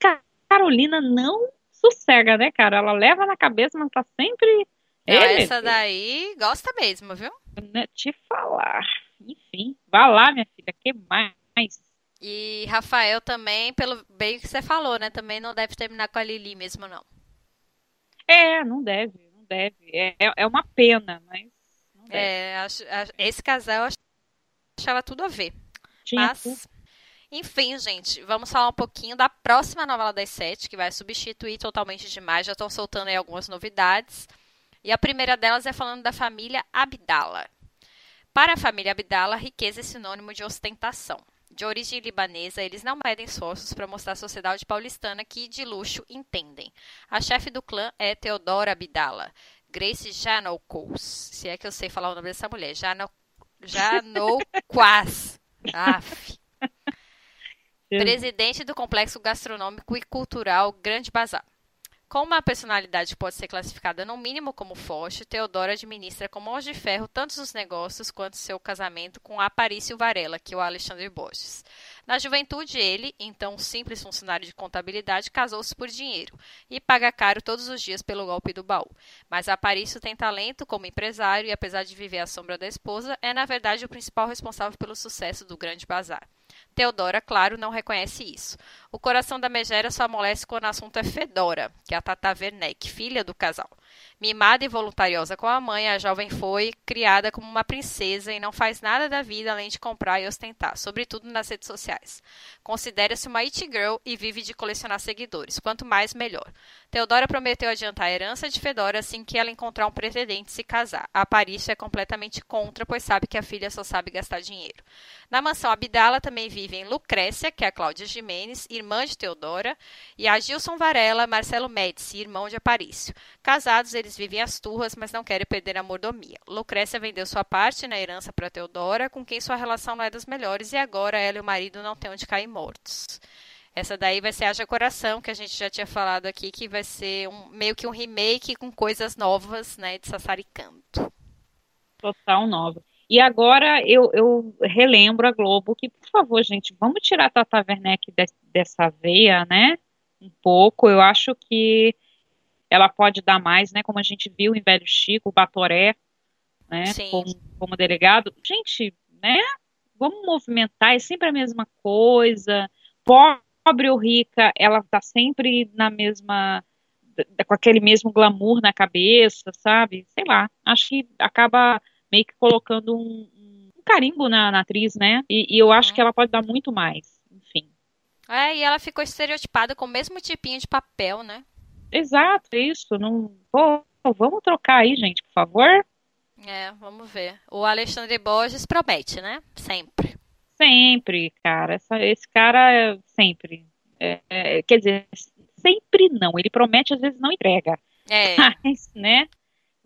Carolina não sossega, né, cara? Ela leva na cabeça, mas tá sempre. Não, essa daí gosta mesmo, viu? Né, te falar. Enfim, vá lá, minha filha, que mais? E Rafael também, pelo bem que você falou, né? Também não deve terminar com a Lili mesmo, não. É, não deve deve. É, é, é uma pena, mas. Não deve. É, acho, esse casal eu achava tudo a ver. Tinha mas. Tudo. Enfim, gente, vamos falar um pouquinho da próxima novela das sete, que vai substituir totalmente demais. Já estão soltando aí algumas novidades. E a primeira delas é falando da família Abdala. Para a família Abdala, riqueza é sinônimo de ostentação. De origem libanesa, eles não medem esforços para mostrar a sociedade paulistana que de luxo entendem. A chefe do clã é Teodora Abdala, Grace Janoucous, se é que eu sei falar o nome dessa mulher, Janouquas. (laughs) Aff. Presidente do Complexo Gastronômico e Cultural Grande Bazar. Com uma personalidade que pode ser classificada no mínimo como forte, Teodoro administra com mãos de ferro tanto os negócios quanto seu casamento com Aparício Varela, que é o Alexandre Borges. Na juventude, ele, então simples funcionário de contabilidade, casou-se por dinheiro e paga caro todos os dias pelo golpe do baú. Mas Aparício tem talento como empresário e, apesar de viver à sombra da esposa, é na verdade o principal responsável pelo sucesso do Grande Bazar. Teodora, claro, não reconhece isso. O coração da megera só amolece quando o assunto é Fedora, que é a Tata Werneck, filha do casal. Mimada e voluntariosa com a mãe, a jovem foi criada como uma princesa e não faz nada da vida além de comprar e ostentar, sobretudo nas redes sociais. Considera-se uma it girl e vive de colecionar seguidores. Quanto mais, melhor. Teodora prometeu adiantar a herança de Fedora assim que ela encontrar um pretendente se casar. A Paris é completamente contra, pois sabe que a filha só sabe gastar dinheiro. Na mansão Abdala também vivem Lucrécia, que é a Cláudia Jimenez, irmã de Teodora, e a Gilson Varela, Marcelo Médici, irmão de Aparício. Casados, eles vivem as turras, mas não querem perder a mordomia. Lucrécia vendeu sua parte na herança para Teodora, com quem sua relação não é das melhores, e agora ela e o marido não têm onde cair mortos. Essa daí vai ser Haja Coração, que a gente já tinha falado aqui, que vai ser um, meio que um remake com coisas novas, né, de Sassaricanto. Total nova. E agora eu, eu relembro a Globo que, por favor, gente, vamos tirar a Tata Werneck de, dessa veia, né? Um pouco. Eu acho que ela pode dar mais, né? Como a gente viu em Velho Chico, o Batoré, né? Como, como delegado. Gente, né? Vamos movimentar, é sempre a mesma coisa. Pobre ou rica, ela tá sempre na mesma. com aquele mesmo glamour na cabeça, sabe? Sei lá. Acho que acaba meio que colocando um, um carimbo na, na, atriz, né? E, e eu acho uhum. que ela pode dar muito mais. Enfim. É, e ela ficou estereotipada com o mesmo tipinho de papel, né? Exato, isso. Não, pô, vamos trocar aí, gente, por favor. É, vamos ver. O Alexandre Borges promete, né? Sempre. Sempre, cara. Essa, esse cara sempre. É, é, quer dizer, sempre não. Ele promete, às vezes não entrega. É. (laughs) Mas, né?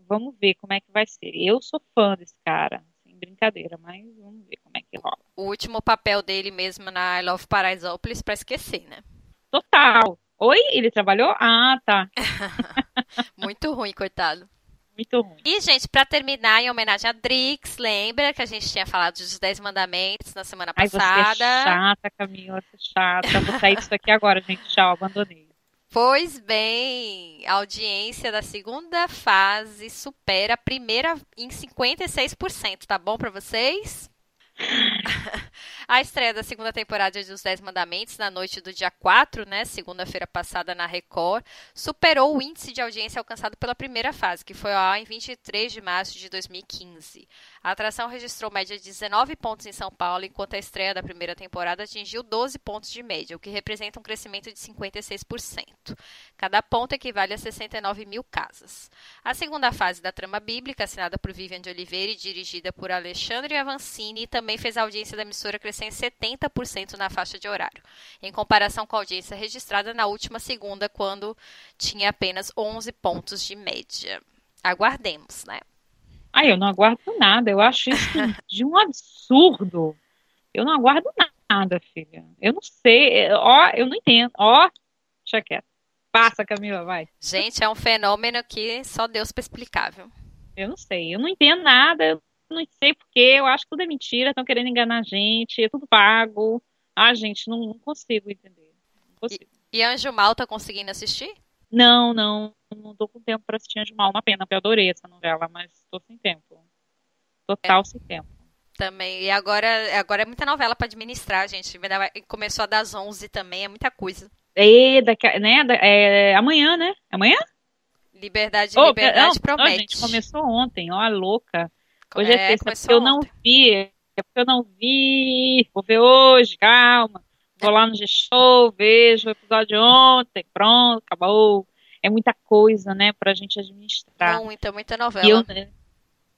Vamos ver como é que vai ser. Eu sou fã desse cara. Sem brincadeira, mas vamos ver como é que rola. O último papel dele mesmo na I Love Paraisópolis pra esquecer, né? Total. Oi? Ele trabalhou? Ah, tá. (laughs) Muito ruim, coitado. Muito ruim. E, gente, para terminar, em homenagem a Drix, lembra que a gente tinha falado dos 10 mandamentos na semana passada? Ai, você é chata, Camila, você é chata. Vou sair disso aqui agora, gente. Tchau, abandonei. Pois bem, a audiência da segunda fase supera a primeira em 56%, tá bom para vocês? (laughs) A estreia da segunda temporada de Os Dez Mandamentos, na noite do dia 4, né, segunda-feira passada na Record, superou o índice de audiência alcançado pela primeira fase, que foi ao em 23 de março de 2015. A atração registrou média de 19 pontos em São Paulo, enquanto a estreia da primeira temporada atingiu 12 pontos de média, o que representa um crescimento de 56%. Cada ponto equivale a 69 mil casas. A segunda fase da trama bíblica, assinada por Vivian de Oliveira e dirigida por Alexandre Avancini, também fez a audiência da emissora crescer em 70% na faixa de horário, em comparação com a audiência registrada na última segunda, quando tinha apenas 11 pontos de média. Aguardemos, né? Ah, eu não aguardo nada. Eu acho isso de um absurdo. Eu não aguardo nada, filha. Eu não sei. Ó, eu não entendo. Ó, deixa quieto. Passa, Camila, vai. Gente, é um fenômeno que só Deus para explicar, viu? Eu não sei. Eu não entendo nada não sei porque, eu acho que tudo é mentira, estão querendo enganar a gente, é tudo pago. Ah, gente, não, não consigo entender. Não consigo. E, e Anjo Mal tá conseguindo assistir? Não, não, não tô com tempo para assistir Anjo Mal, uma pena, porque eu adorei essa novela, mas tô sem tempo. Total é. sem tempo. Também. E agora, agora é muita novela para administrar, gente. Começou a das 11 também, é muita coisa. É, daqui, né, é, amanhã, né? Amanhã? Liberdade, oh, liberdade não, promete. Não, gente, começou ontem, ó, louca. Hoje é, é terça, eu não vi. É porque eu não vi. Vou ver hoje, calma. Vou lá no G-Show, vejo o episódio de ontem, pronto, acabou. É muita coisa, né, pra gente administrar. Muita, muita novela. Eu,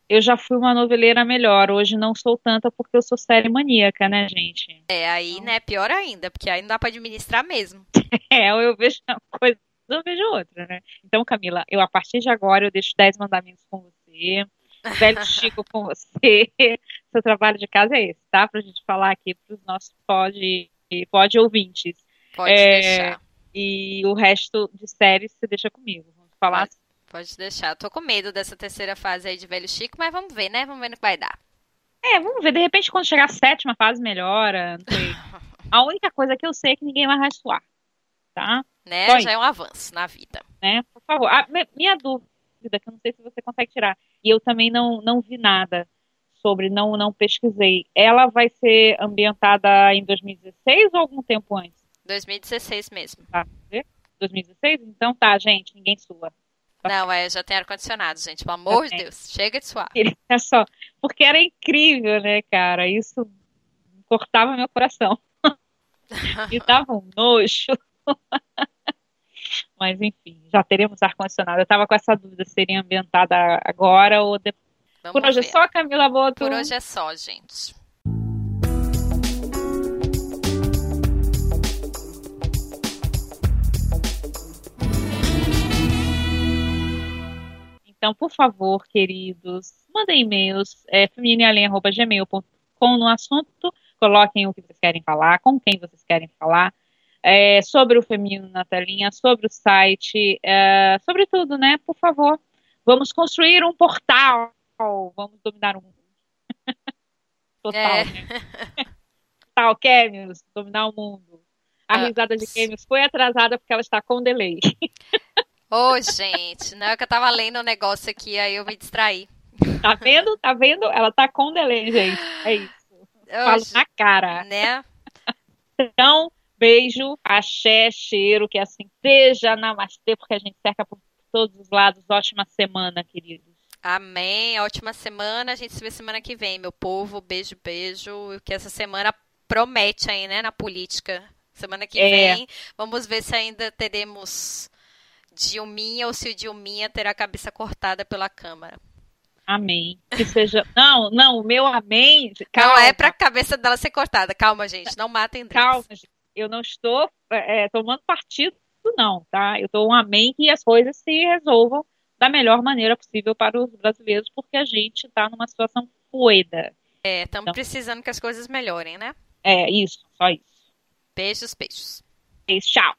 eu já fui uma noveleira melhor, hoje não sou tanta porque eu sou série maníaca, né, gente? É, aí, né, pior ainda, porque aí não dá pra administrar mesmo. (laughs) é, eu vejo uma coisa, eu vejo outra, né? Então, Camila, eu a partir de agora eu deixo 10 mandamentos com você velho (laughs) Chico com você. (laughs) Seu trabalho de casa é esse, tá? Pra gente falar aqui pros nossos pod, pod ouvintes. Pode é, deixar. E o resto de séries você deixa comigo. Vamos falar. Pode, pode deixar. Tô com medo dessa terceira fase aí de velho Chico, mas vamos ver, né? Vamos ver no que vai dar. É, vamos ver. De repente, quando chegar a sétima fase, melhora. Não sei. (laughs) a única coisa que eu sei é que ninguém vai suar. Tá? Né? Já é um avanço na vida. Né? Por favor. A minha dúvida, que eu não sei se você consegue tirar e eu também não, não vi nada sobre, não, não pesquisei. Ela vai ser ambientada em 2016 ou algum tempo antes? 2016 mesmo. Tá, 2016? Então tá, gente, ninguém sua. Tá Não, é, já tem ar-condicionado, gente. Pelo amor de Deus. Chega de suar. É só. Porque era incrível, né, cara? Isso cortava meu coração. (laughs) e dava um nojo. (laughs) Mas enfim, já teremos ar-condicionado. Eu tava com essa dúvida se seria ambientada agora ou depois. Vamos Por hoje ver. é só, Camila Boto. Por hoje é só, gente. Então, por favor, queridos, mandem e-mails, é, no assunto, coloquem o que vocês querem falar, com quem vocês querem falar, é, sobre o Feminino na telinha, sobre o site, é, sobre tudo, né? Por favor, vamos construir um portal, vamos dominar o mundo. (laughs) Total, É. né? Total, Kemius, dominar o mundo. A Ah, risada de Kemius foi atrasada porque ela está com delay. (laughs) Ô, gente, não é que eu tava lendo um negócio aqui, aí eu me distraí. Tá vendo? Tá vendo? Ela tá com delay, gente. É isso. Falo na cara. né? Então, beijo, axé, cheiro, que assim seja, namastê, porque a gente cerca por todos os lados. Ótima semana, queridos. Amém. Ótima semana. A gente se vê semana que vem, meu povo. Beijo, beijo. Que essa semana promete aí, né, na política. Semana que É. vem, vamos ver se ainda teremos Dilminha ou se o Dilminha terá a cabeça cortada pela Câmara. Amém. Que seja. Não, não, o meu amém. Calma, Não é pra cabeça dela ser cortada. Calma, gente. Não matem Drex. calma, gente. Eu não estou é, tomando partido, não, tá? Eu dou um amém que as coisas se resolvam da melhor maneira possível para os brasileiros, porque a gente está numa situação fluida. É, estamos Não. precisando que as coisas melhorem, né? É isso, só isso. Beijos, beijos. Tchau.